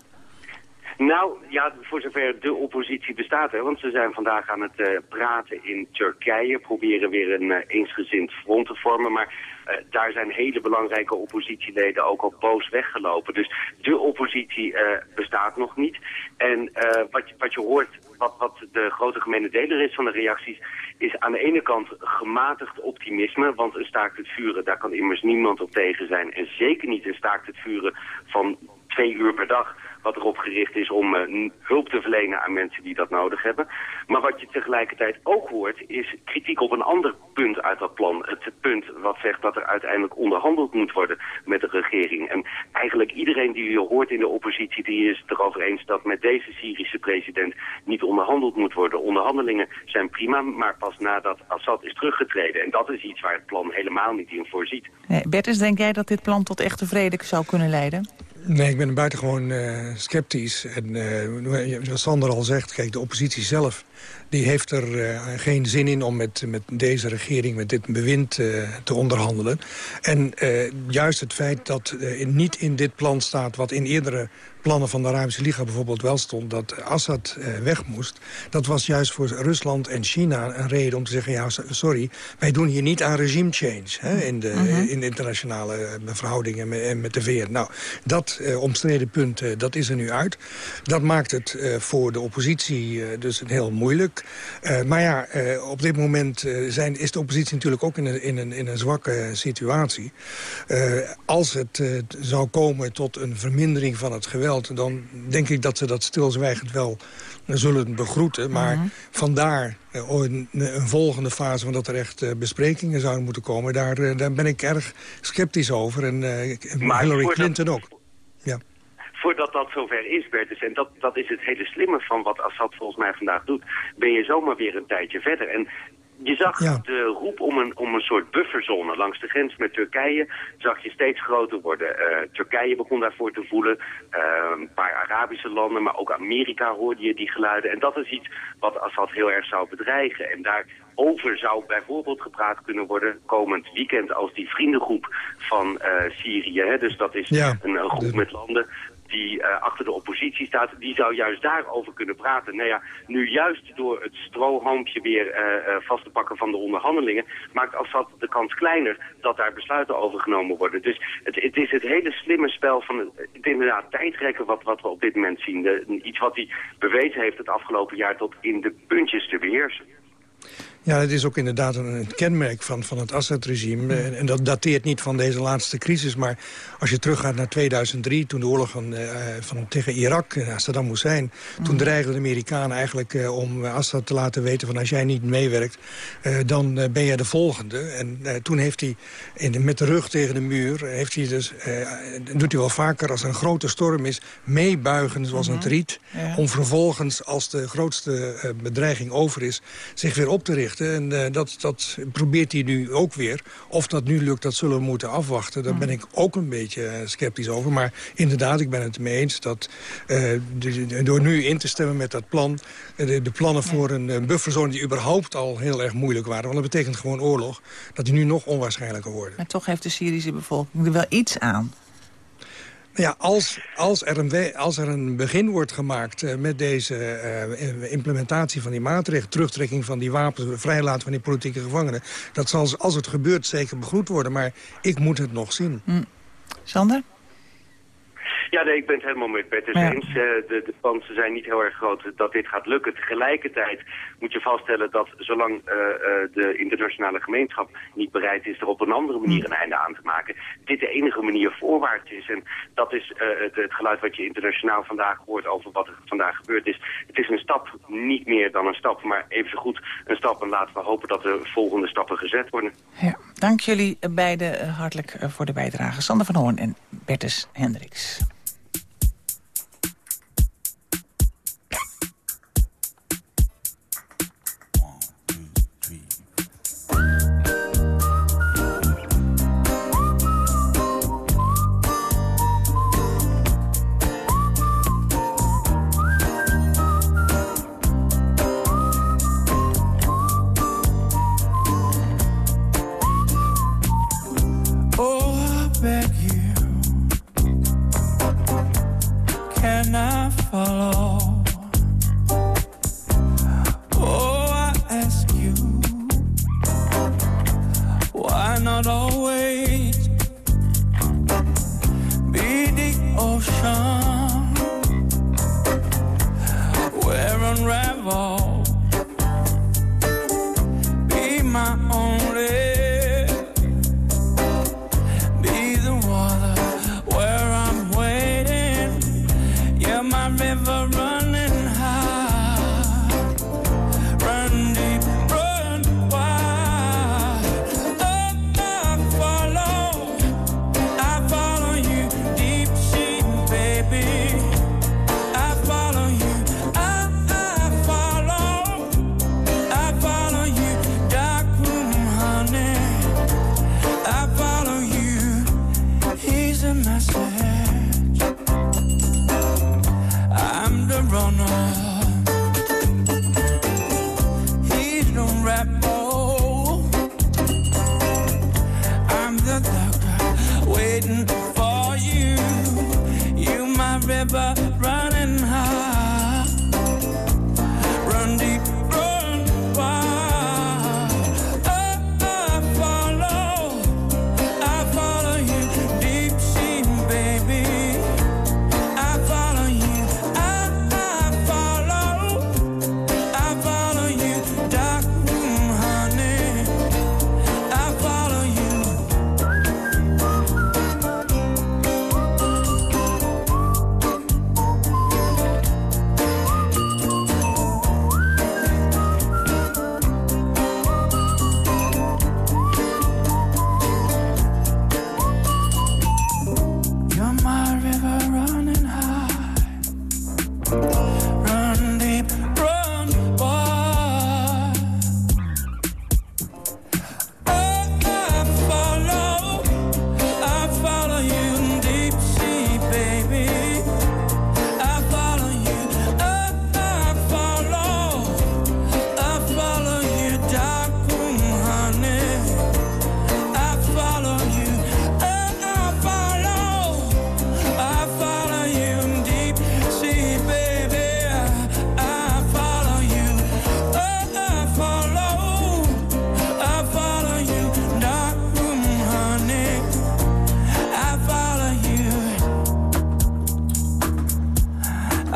Nou, ja, voor zover de oppositie bestaat, hè, want ze zijn vandaag aan het uh, praten in Turkije, proberen weer een uh, eensgezind front te vormen, maar uh, daar zijn hele belangrijke oppositieleden ook al boos weggelopen. Dus de oppositie bestaat nog niet. En wat, wat je hoort, wat, wat de grote gemene deler is van de reacties, is aan de ene kant gematigd optimisme, want een staakt het vuren, daar kan immers niemand op tegen zijn. En zeker niet een staakt het vuren van twee uur per dag wat erop gericht is om uh, hulp te verlenen aan mensen die dat nodig hebben. Maar wat je tegelijkertijd ook hoort is kritiek op een ander punt uit dat plan. Het punt wat zegt dat er uiteindelijk onderhandeld moet worden met de regering. En eigenlijk iedereen die je hoort in de oppositie die is het erover eens dat met deze Syrische president niet onderhandeld moet worden. Onderhandelingen zijn prima, maar pas nadat Assad is teruggetreden. En dat is iets waar het plan helemaal niet in voorziet. Nee, Bertus, denk jij dat dit plan tot echte vrede zou kunnen leiden? Nee, ik ben buitengewoon uh, sceptisch. En uh, zoals Sander al zegt, kijk, de oppositie zelf... die heeft er uh, geen zin in om met, met deze regering, met dit bewind te onderhandelen. En juist het feit dat niet in dit plan staat... wat in eerdere plannen van de Arabische Liga bijvoorbeeld wel stond... dat Assad eh, weg moest. Dat was juist voor Rusland en China een reden om te zeggen... ja, sorry, wij doen hier niet aan regime change... Hè, in, de, Mhm. in de internationale eh, verhoudingen met, met de VN. Nou, dat eh, omstreden punt, eh, dat is er nu uit. Dat maakt het eh, voor de oppositie eh, dus heel moeilijk. Eh, maar ja, eh, op dit moment eh, zijn, is de oppositie natuurlijk ook in een, in een, in een zwakke situatie. Eh, als het eh, zou komen tot een vermindering van het geweld dan denk ik dat ze dat stilzwijgend wel zullen begroeten. Maar Mhm. vandaar een, een volgende fase van dat er echt eh, besprekingen zouden moeten komen... daar, daar ben ik erg sceptisch over. En eh, Maar Hillary Clinton ook. Voordat dat zover is, Bertus, en dat, dat is het hele slimme van wat Assad volgens mij vandaag doet, ben je zomaar weer een tijdje verder. En je zag de roep om een, om een soort bufferzone langs de grens met Turkije, zag je steeds groter worden. Eh, Turkije begon daarvoor te voelen, eh, een paar Arabische landen, maar ook Amerika hoorde je die geluiden. En dat is iets wat Assad heel erg zou bedreigen. En daarover zou bijvoorbeeld gepraat kunnen worden komend weekend als die vriendengroep van eh, Syrië. Hè, dus dat is Ja. een, een groep met landen die eh, achter de oppositie staat, die zou juist daarover kunnen praten. Nou ja, nu juist door het strohalmpje weer eh, eh, vast te pakken van de onderhandelingen, maakt Assad de kans kleiner dat daar besluiten over genomen worden. Dus het, het is het hele slimme spel van het, inderdaad tijdrekken wat, wat we op dit moment zien. Iets wat hij bewezen heeft het afgelopen jaar tot in de puntjes te beheersen. Ja, het is ook inderdaad een, kenmerk van, van het Assad-regime. En, en dat dateert niet van deze laatste crisis. Maar als je teruggaat naar 2003, toen de oorlog van, eh, van, tegen Irak, uh, Saddam Hussein... toen dreigden de Amerikanen eigenlijk uh, om Assad te laten weten... van als jij niet meewerkt, uh, dan ben jij de volgende. En toen heeft hij in de, met de rug tegen de muur... Heeft hij dus, dat doet hij wel vaker als er een grote storm is... meebuigen zoals een triet... Ja. om vervolgens, als de grootste bedreiging over is... zich weer op te richten. En uh, dat, dat probeert hij nu ook weer. Of dat nu lukt, dat zullen we moeten afwachten. Daar ben ik ook een beetje sceptisch over. Maar inderdaad, ik ben het ermee eens dat uh, de, de, door nu in te stemmen met dat plan... de, de plannen voor een, een bufferzone die überhaupt al heel erg moeilijk waren... want dat betekent gewoon oorlog, dat die nu nog onwaarschijnlijker worden. Maar toch heeft de Syrische bevolking er wel iets aan. Ja, als, als, er een, als er een begin wordt gemaakt uh, met deze uh, implementatie van die maatregelen... terugtrekking van die wapens, vrijlaten van die politieke gevangenen... dat zal, als het gebeurt, zeker begroet worden. Maar ik moet het nog zien. Hm. Sander? Ja, nee, ik ben het helemaal met Ja. eens. Eh, de, de kansen zijn niet heel erg groot dat dit gaat lukken. Tegelijkertijd moet je vaststellen dat zolang eh, eh, de internationale gemeenschap niet bereid is er op een andere manier een einde aan te maken, dit de enige manier voorwaarts is. En dat is het, het geluid wat je internationaal vandaag hoort over wat er vandaag gebeurd is. Het is een stap, niet meer dan een stap, maar even zo goed een stap. En laten we hopen dat de volgende stappen gezet worden. Ja, dank jullie beiden hartelijk voor de bijdrage. Sander van Hoorn en Bertus Hendricks.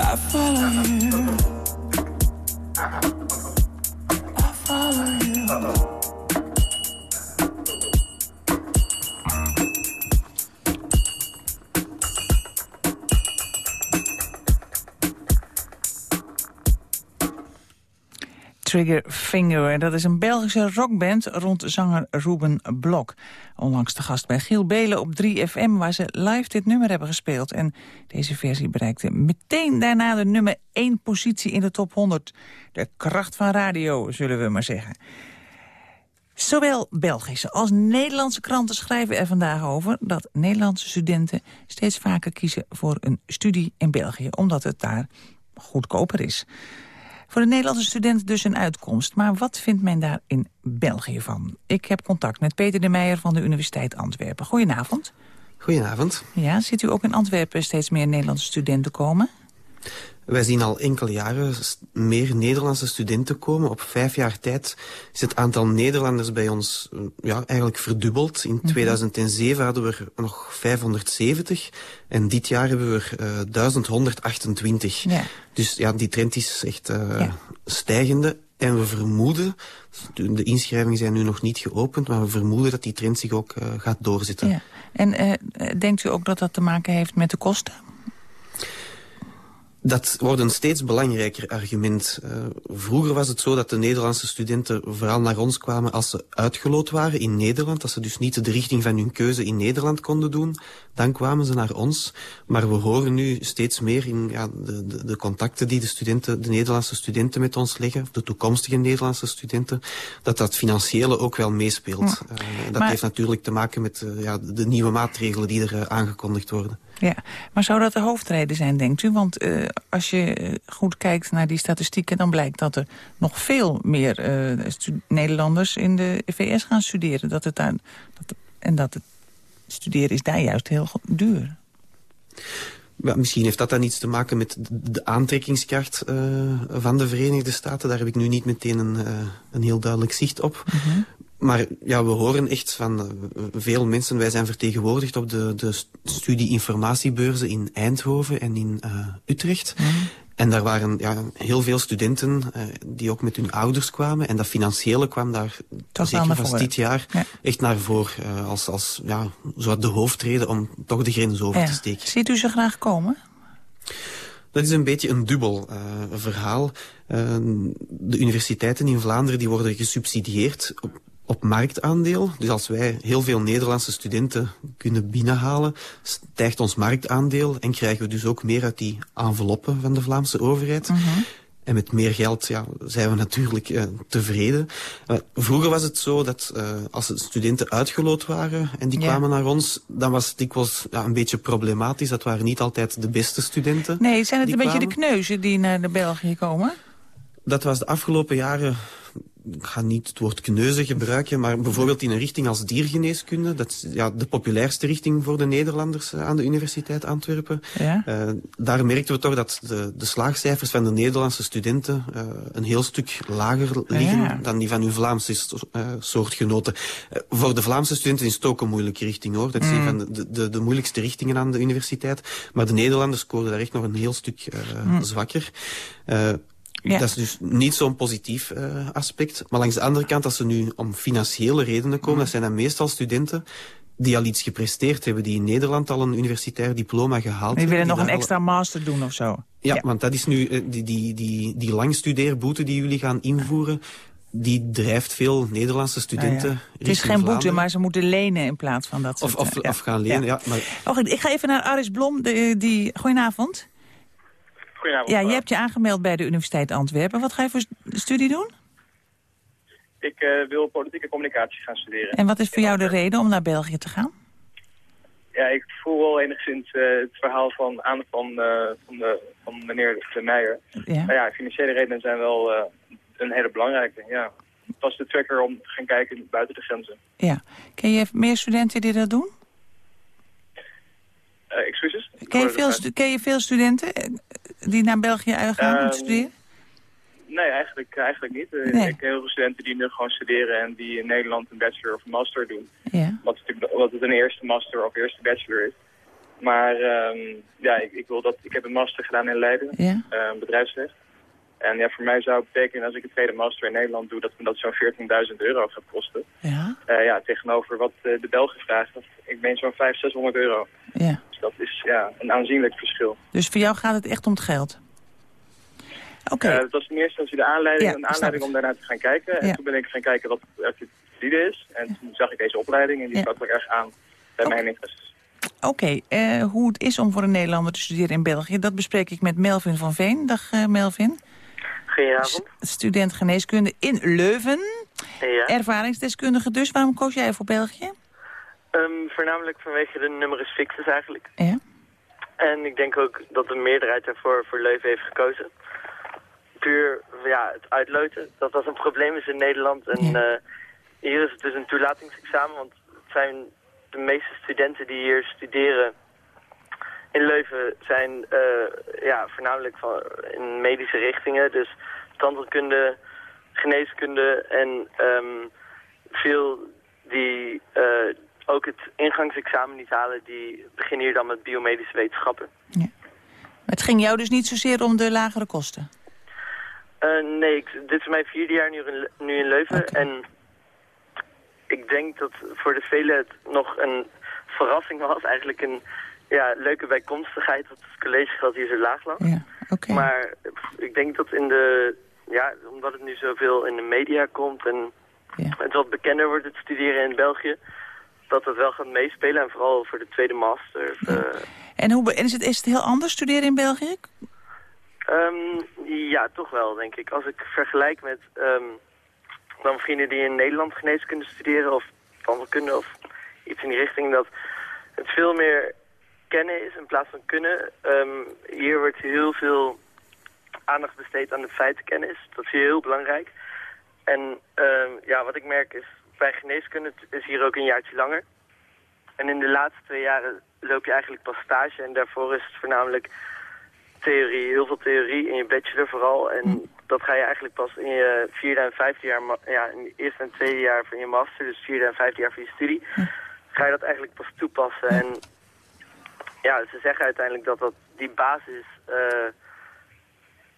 I follow you, Trigger Finger. Dat is een Belgische rockband rond zanger Ruben Blok. Onlangs de gast bij Giel Belen op 3FM... waar ze live dit nummer hebben gespeeld. En deze versie bereikte meteen daarna de nummer 1 positie in de top 100. De kracht van radio, zullen we maar zeggen. Zowel Belgische als Nederlandse kranten schrijven er vandaag over... dat Nederlandse studenten steeds vaker kiezen voor een studie in België... omdat het daar goedkoper is. Voor de Nederlandse student dus een uitkomst. Maar wat vindt men daar in België van? Ik heb contact met Peter de Meijer van de Universiteit Antwerpen. Goedenavond. Goedenavond. Ja, ziet u ook in Antwerpen steeds meer Nederlandse studenten komen? Wij zien al enkele jaren meer Nederlandse studenten komen. Op vijf jaar tijd is het aantal Nederlanders bij ons eh, ja, eigenlijk verdubbeld. In 2007 hadden we er nog 570 en dit jaar hebben we er eh 1128. Ja. Dus ja, die trend is echt eh, stijgende. En we vermoeden, de inschrijvingen zijn nu nog niet geopend, maar we vermoeden dat die trend zich ook eh, gaat doorzetten. Ja. En eh, eh, denkt u ook dat dat te maken heeft met de kosten? Dat wordt een steeds belangrijker argument. Uh, vroeger was het zo dat de Nederlandse studenten vooral naar ons kwamen als ze uitgeloot waren in Nederland. Als ze dus niet de richting van hun keuze in Nederland konden doen, dan kwamen ze naar ons. Maar we horen nu steeds meer in ja, de, de, de contacten die de, studenten, de Nederlandse studenten met ons leggen, de toekomstige Nederlandse studenten, dat dat financiële ook wel meespeelt. Uh, dat Maar- heeft natuurlijk te maken met uh, ja, de nieuwe maatregelen die er aangekondigd worden. Ja, maar zou dat de hoofdreden zijn, denkt u? Want uh, als je uh, goed kijkt naar die statistieken... dan blijkt dat er nog veel meer uh, Nederlanders in de VS gaan studeren. Dat het daar, dat, en dat het studeren is daar juist heel duur. Ja, misschien heeft dat dan iets te maken met de aantrekkingskracht uh, van de Verenigde Staten. Daar heb ik nu niet meteen een, uh, een heel duidelijk zicht op. -huh. Maar ja, we horen echt van uh, veel mensen. Wij zijn vertegenwoordigd op de, de studie-informatiebeurzen in Eindhoven en in uh, Utrecht. Mm. En daar waren ja, heel veel studenten uh, die ook met hun ouders kwamen. En dat financiële kwam daar Toch zeker van dit jaar ja. echt naar voren. Uh, als als ja, zo de hoofdreden om toch de grens over ja. te steken. Ziet u ze graag komen? Dat is een beetje een dubbel uh, verhaal. Uh, de universiteiten in Vlaanderen die worden gesubsidieerd op, op marktaandeel. Dus als wij heel veel Nederlandse studenten kunnen binnenhalen, stijgt ons marktaandeel en krijgen we dus ook meer uit die enveloppen van de Vlaamse overheid. Mhm. En met meer geld ja, zijn we natuurlijk uh, tevreden. Uh, vroeger was het zo dat uh, als de studenten uitgeloot waren en die Ja. kwamen naar ons, dan was het dikwijls ja, een beetje problematisch. Dat waren niet altijd de beste studenten. Nee, zijn het een beetje de kneuzen die naar de België komen? Dat was de afgelopen jaren ik ga niet het woord kneuzen gebruiken, maar bijvoorbeeld in een richting als diergeneeskunde. Dat is ja, de populairste richting voor de Nederlanders uh, aan de Universiteit Antwerpen. Ja. Uh, daar merkten we toch dat de, de slaagcijfers van de Nederlandse studenten uh, een heel stuk lager liggen Ja. dan die van hun Vlaamse soortgenoten. voor de Vlaamse studenten is het ook een moeilijke richting hoor. Dat is Mm. een van de, de, de, moeilijkste richtingen aan de universiteit. Maar de Nederlanders scoorden daar echt nog een heel stuk Mm. zwakker. Ja. Dat is dus niet zo'n positief uh, aspect. Maar langs de andere kant, als ze nu om financiële redenen komen, dat zijn dan meestal studenten die al iets gepresteerd hebben, die in Nederland al een universitair diploma gehaald Die hebben. willen nog een al- extra master doen of zo. Ja, ja, want dat is nu uh, die, die, die, die langstudeerboete die jullie gaan invoeren. Die drijft veel Nederlandse studenten. Ah, ja. Het is geen boete, maar ze moeten lenen in plaats van dat Of, soort... of, eh, of gaan lenen, ja. maar Oh, ik ga even naar Aris Blom. De, die... Goedenavond. Goedenavond. Ja, je hebt je aangemeld bij de Universiteit Antwerpen. Wat ga je voor st- studie doen? Ik eh, wil politieke communicatie gaan studeren. En wat is voor jou de reden om naar België te gaan? Ja, ik voel wel enigszins eh, het verhaal van, aan van, eh, van, de, van meneer De Meijer. Ja. Nou ja, financiële redenen zijn wel eh, een hele belangrijke. Ja. Het was de trigger om te gaan kijken buiten de grenzen. Ja. Ken je meer studenten die dat doen? Eh excuses? Ken je, veel ken je veel studenten eh, die naar België gaan om Ehm, te studeren? Nee, eigenlijk, eigenlijk niet. Eh, Nee. Ik ken heel veel studenten die nu gewoon studeren en die in Nederland een bachelor of een master doen. Ja. Wat, natuurlijk- wat het een eerste master of eerste bachelor is. Maar ehm, ja, ik, ik, wil dat, ik heb een master gedaan in Leiden, Ja. eh, bedrijfsrecht. En ja, voor mij zou het betekenen als ik een tweede master in Nederland doe, dat me dat zo'n 14.000 euro gaat kosten. Ja. Eh, ja, tegenover wat eh, de Belgen vragen, dat- ik meen zo'n 500, 600 euro. Ja. Dus dat is ja, een aanzienlijk verschil. Dus voor jou gaat het echt om het geld? Oké. Eh, het was in eerste instantie de aanleiding, Ja, een aanleiding om daarnaar te gaan kijken. En Ja. toen ben ik gaan kijken wat het verdienen is. En toen zag ik deze opleiding en die sprak wel erg aan bij mijn interesses. Oké, hoe het is om voor een Nederlander te studeren in België... dat bespreek ik met Melvin van Veen. Dag Melvin. Goedenavond. Student geneeskunde in Leuven. Ja. Ervaringsdeskundige dus. Waarom koos jij voor België? Ehm, voornamelijk vanwege de numerus fixus eigenlijk. Ja. En ik denk ook dat de meerderheid daarvoor voor Leuven heeft gekozen. Puur ja, het uitloten. Dat was een probleem is in Nederland. En eh, hier is het dus een toelatingsexamen. Want het zijn de meeste studenten die hier studeren... in Leuven zijn eh, ja, voornamelijk van, in medische richtingen. Dus tandheelkunde, geneeskunde en ehm, veel die eh, ook het ingangsexamen niet halen... die beginnen hier dan met biomedische wetenschappen. Het ging jou dus niet zozeer om de lagere kosten? Eh, nee, ik, dit is mijn vierde jaar nu in, nu in Leuven. En ik denk dat voor de velen het nog een verrassing was. Eigenlijk een ja, leuke bijkomstigheid dat het collegegeld hier zo laag lag. Ja. Maar ik denk dat in de... Ja, omdat het nu zoveel in de media komt en het wat bekender wordt het studeren in België... dat het wel gaat meespelen en vooral voor de tweede master. eh, En, hoe, en is, het, is het heel anders studeren in België? Ehm, ja, toch wel, denk ik. Als ik vergelijk met ehm, dan vrienden die in Nederland geneeskunde studeren of tandheelkunde of iets in die richting, dat het veel meer kennen is in plaats van kunnen. Ehm, hier wordt heel veel aandacht besteed aan de feitenkennis. Dat is hier heel belangrijk. En ehm, ja, wat ik merk is, bij geneeskunde is hier ook een jaartje langer. En in de laatste twee jaren loop je eigenlijk pas stage en daarvoor is het voornamelijk theorie, heel veel theorie in je bachelor vooral. En dat ga je eigenlijk pas in je vierde en vijfde jaar, ja, in je eerste en tweede jaar van je master, dus vierde en vijfde jaar van je studie, ga je dat eigenlijk pas toepassen. En ja, ze zeggen uiteindelijk dat dat die basis, eh,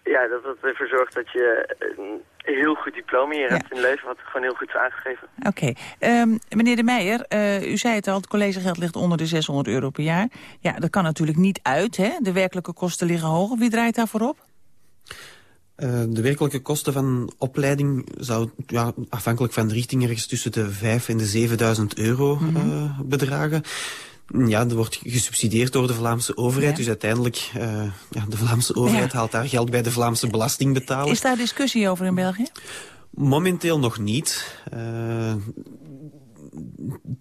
ja, dat dat ervoor zorgt dat je een heel goed diploma hier hebt in Leuven, wat gewoon heel goed is aangegeven. Oké. Ehm, meneer De Meijer, eh, u zei het al, het collegegeld ligt onder de 600 euro per jaar. Ja, dat kan natuurlijk niet uit, hè? De werkelijke kosten liggen hoger. Wie draait daarvoor op? Eh, de werkelijke kosten van opleiding zou ja, afhankelijk van de richting ergens tussen de 5 en de 7000 euro eh, bedragen. Ja, dat wordt gesubsidieerd door de Vlaamse overheid. Dus uiteindelijk, uh, ja, de Vlaamse overheid Ja. haalt daar geld bij de Vlaamse belastingbetaler. Is daar discussie over in België? Momenteel nog niet. Uh,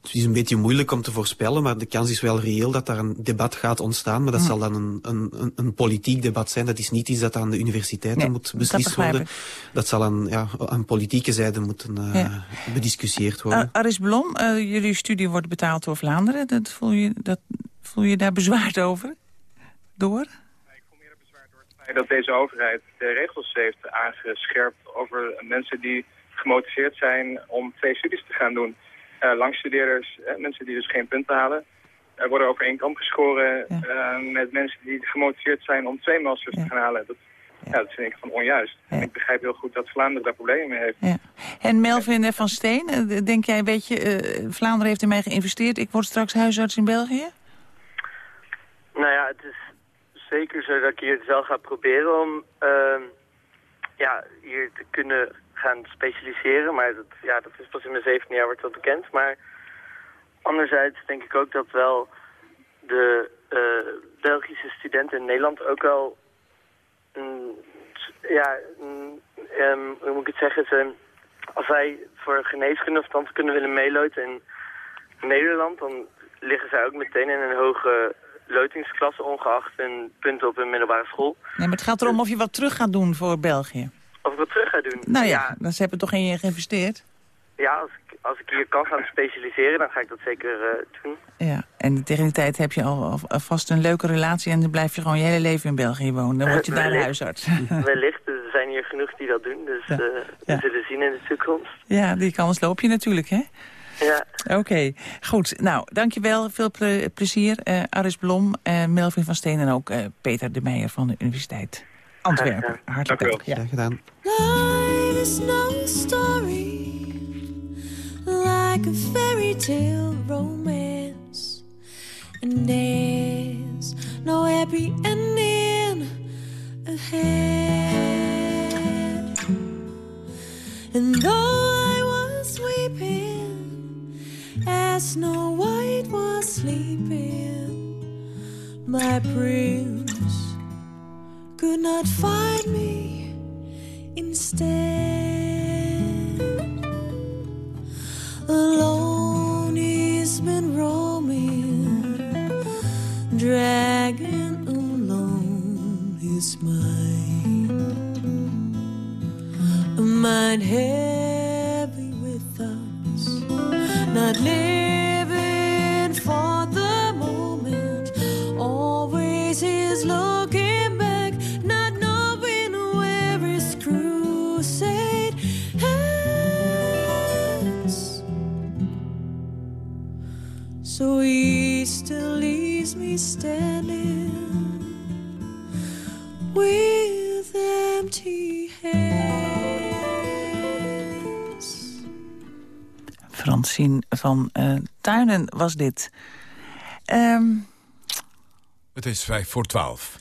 het is een beetje moeilijk om te voorspellen, maar de kans is wel reëel dat daar een debat gaat ontstaan. Maar dat Hm. zal dan een, een, een, politiek debat zijn. Dat is niet iets dat aan de universiteiten Nee, moet dat beslist begrijp worden. Dat zal aan, ja, aan politieke zijde moeten uh, Ja. bediscussieerd worden. Ar- Aris Blom, eh, jullie studie wordt betaald door Vlaanderen. Dat voel, je, dat, voel je daar bezwaard over? Door? dat deze overheid de regels heeft aangescherpt over mensen die gemotiveerd zijn om twee studies te gaan doen. Uh, langstudeerders, uh, mensen die dus geen punten halen, uh, worden over één kamp geschoren met mensen die gemotiveerd zijn om twee masters te gaan halen. Dat, ja. dat vind ik van onjuist. En ik begrijp heel goed dat Vlaanderen daar problemen mee heeft. Ja. En Melvin van Steen, eh, denk jij, weet je, Vlaanderen heeft in mij geïnvesteerd, ik word straks huisarts in België? Nou ja, het is zeker zo dat ik hier het wel ga proberen om uh, ja, hier te kunnen gaan specialiseren. Maar dat, ja, dat is pas in mijn 17 jaar wordt dat bekend. Maar anderzijds denk ik ook dat wel de uh, Belgische studenten in Nederland ook wel... Mm, ja, mm, um, hoe moet ik het zeggen? Ze, als wij voor geneeskunde of tandheelkunde willen meeloten in Nederland... dan liggen zij ook meteen in een hoge lotingsklasse ongeacht hun punten op hun middelbare school. Nee, maar het gaat erom of je wat terug gaat doen voor België. Wat terug ga doen? Nou ja, ja. ze hebben toch in je geïnvesteerd? Ja, als ik, als ik hier kan gaan specialiseren, dan ga ik dat zeker uh, doen. Ja, en tegen die tijd heb je al, al vast een leuke relatie... en dan blijf je gewoon je hele leven in België wonen. Dan word je daar <laughs> wellicht, huisarts. <laughs> <laughs> wellicht, er zijn hier genoeg die dat doen. Dus ja. uh, we ja. zullen zien in de toekomst. Ja, die kans loop je natuurlijk, hè? Ja. Oké, okay. goed. Nou, dankjewel. Veel ple plezier. Uh, Aris Blom, Melvin van Steen en ook Peter de Meijer van de Universiteit Antwerpen. Ja, Hartelijk dank. Ja. gedaan. There's no story like a fairy tale romance And there's no happy ending ahead And though I was weeping as Snow White was sleeping, my prince could not find me instead. Alone he's been roaming, dragging along his mind, a mind heavy with thoughts, not living for the moment, always So he still leaves me standing with empty hands. Francine van uh, Tuinen was dit. Um, het is vijf voor twaalf.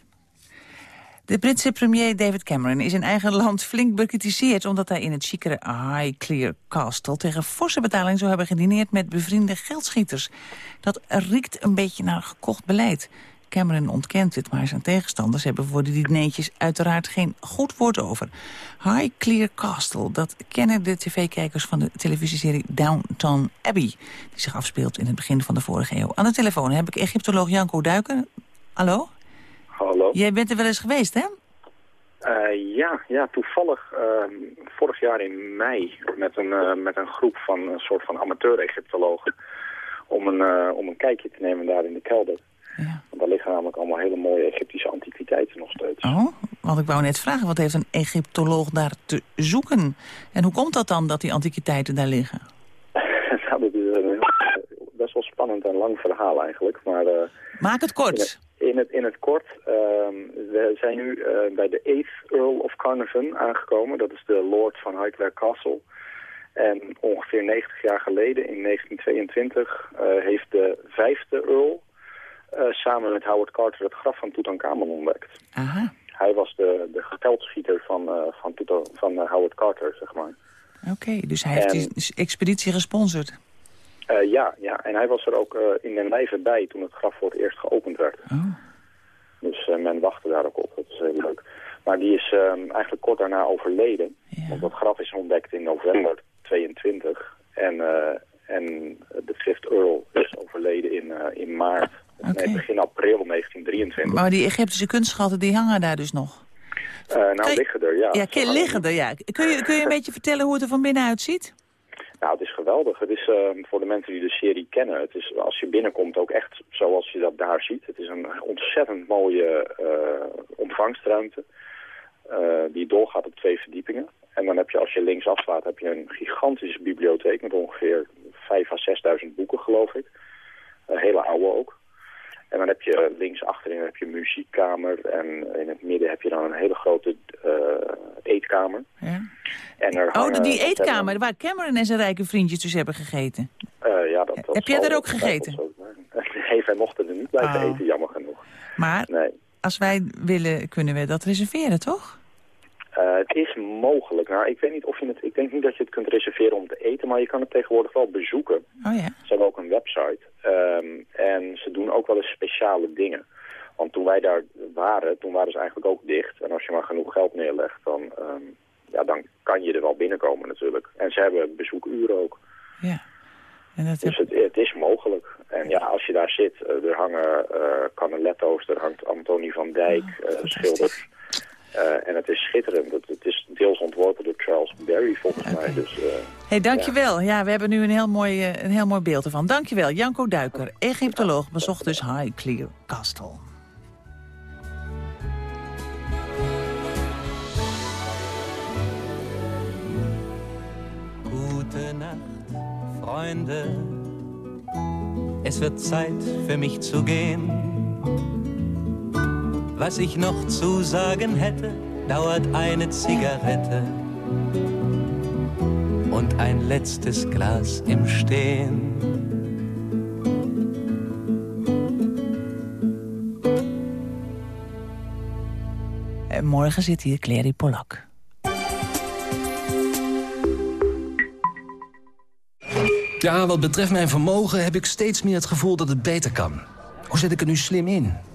De Britse premier David Cameron is in eigen land flink bekritiseerd... omdat hij in het chicere Highclere Castle tegen forse betaling zou hebben gedineerd met bevriende geldschieters. Dat riekt een beetje naar gekocht beleid. Cameron ontkent het, maar zijn tegenstanders hebben voor die dineetjes uiteraard geen goed woord over. Highclere Castle, dat kennen de tv-kijkers van de televisieserie Downton Abbey... die zich afspeelt in het begin van de vorige eeuw. Aan de telefoon heb ik Egyptoloog Janko Duiker. Hallo? Hallo. Jij bent er wel eens geweest, hè? Uh, ja, ja, toevallig uh, vorig jaar in mei met een, uh, met een groep van een soort van amateur-Egyptologen om een, om een kijkje te nemen daar in de kelder. Ja. Want daar liggen namelijk allemaal hele mooie Egyptische antiquiteiten nog steeds. Oh, want ik wou net vragen, wat heeft een Egyptoloog daar te zoeken? En hoe komt dat dan dat die antiquiteiten daar liggen? nou, dat is een best wel spannend en lang verhaal eigenlijk. Maar, Maak het kort. In het, in het kort, uh, we zijn nu uh, bij de 8th Earl of Carnarvon aangekomen. Dat is de Lord van Highclere Castle. En ongeveer 90 jaar geleden, in 1922, uh, heeft de vijfde Earl samen met Howard Carter het graf van Tutankhamon ontdekt. Aha. Hij was de, de geldschieter van, van, van Howard Carter, zeg maar. Oké, okay, dus hij heeft die expeditie gesponsord. Uh, ja, ja, en hij was er ook uh, in den lijve bij toen het graf voor het eerst geopend werd. Oh. Dus uh, men wachtte daar ook op, dat is heel leuk. Maar die is eigenlijk kort daarna overleden. Ja. Want dat graf is ontdekt in november 22. En, en de Fifth Earl is overleden in, in maart, okay. nee, begin april 1923. Maar die Egyptische kunstschatten die hangen daar dus nog? nou, je... liggen er, ja. Ja, liggen er, ja. Kun je, kun je een beetje vertellen hoe het er van binnen uitziet? Het is uh, voor de mensen die de serie kennen, het is als je binnenkomt ook echt zoals je dat daar ziet. Het is een ontzettend mooie uh, ontvangstruimte uh, die doorgaat op twee verdiepingen. En dan heb je, als je links afslaat, heb je een gigantische bibliotheek met ongeveer 5 à 6.000 boeken, geloof ik. hele oude ook. En dan heb je links achterin heb je een muziekkamer en in het midden heb je dan een hele grote uh, eetkamer. Ja. En er oh, die eetkamer hebben... waar Cameron en zijn rijke vriendjes dus hebben gegeten. Uh, ja, dat, dat heb jij er ook gegeten? <laughs> Nee, wij mochten er niet blijven oh. eten, jammer genoeg. Maar nee. als wij willen, kunnen we dat reserveren, toch? Uh, het is mogelijk. Nou, ik weet niet of je het. Ik denk niet dat je het kunt reserveren om te eten, maar je kan het tegenwoordig wel bezoeken. Oh ja. Ze hebben ook een website. Um, en ze doen ook wel eens speciale dingen. Want toen wij daar waren, toen waren ze eigenlijk ook dicht. En als je maar genoeg geld neerlegt, dan, um, ja, dan kan je er wel binnenkomen natuurlijk. En ze hebben bezoekuren ook. Ja. En dat dus het, het, is mogelijk. En ja, als je daar zit, uh, er hangen uh, Canaletto's, er hangt Antonie van Dijk, oh, uh, schilders. Uh, en het is schitterend. Het, het, is deels ontworpen door Charles Berry, volgens okay. mij. Dus, uh, hey, dankjewel. Ja. ja, we hebben nu een heel, mooi, uh, een heel mooi beeld ervan. Dankjewel. Janko Duiker, Egyptoloog, bezocht dus Highclere Castle. Gute Nacht, Freunde. Es wird Zeit für mich zu gehen. Was ich noch zu sagen hätte, dauert eine Zigarette und ein letztes Glas im Stehen. En morgen zit hier Clary Polak. Ja, wat betreft mijn vermogen heb ik steeds meer het gevoel dat het beter kan. Hoe zet ik er nu slim in?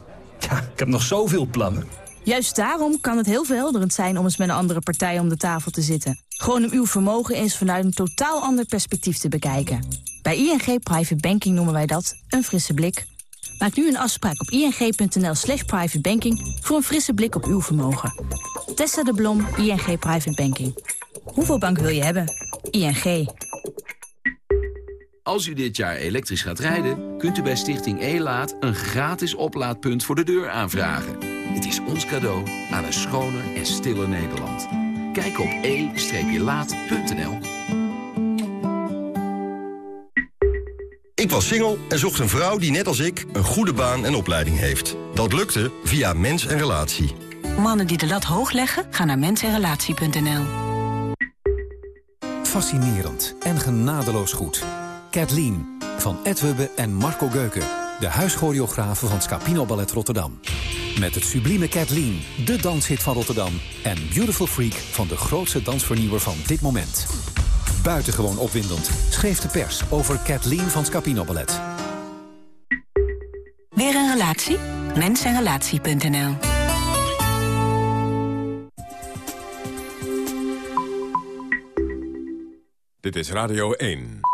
<laughs> Ja, ik heb nog zoveel plannen. Juist daarom kan het heel verhelderend zijn om eens met een andere partij om de tafel te zitten. Gewoon om uw vermogen eens vanuit een totaal ander perspectief te bekijken. Bij ING Private Banking noemen wij dat een frisse blik. Maak nu een afspraak op ing.nl slash privatebanking voor een frisse blik op uw vermogen. Tessa de Blom, ING Private Banking. Hoeveel bank wil je hebben? ING. Als u dit jaar elektrisch gaat rijden, kunt u bij Stichting E-Laat een gratis oplaadpunt voor de deur aanvragen. Het is ons cadeau aan een schoner en stiller Nederland. Kijk op e-laat.nl. Ik was single en zocht een vrouw die net als ik een goede baan en opleiding heeft. Dat lukte via Mens en Relatie. Mannen die de lat hoog leggen, gaan naar mensenrelatie.nl. Fascinerend en genadeloos goed. Kathleen van Ed Hubbe en Marco Geuken. De huischoreografen van Scapino Ballet Rotterdam. Met het sublieme Kathleen, de danshit van Rotterdam. En Beautiful Freak van de grootste dansvernieuwer van dit moment. Buitengewoon opwindend schreef de pers over Kathleen van Scapino Ballet. Weer een relatie? Mensenrelatie.nl Dit is Radio 1.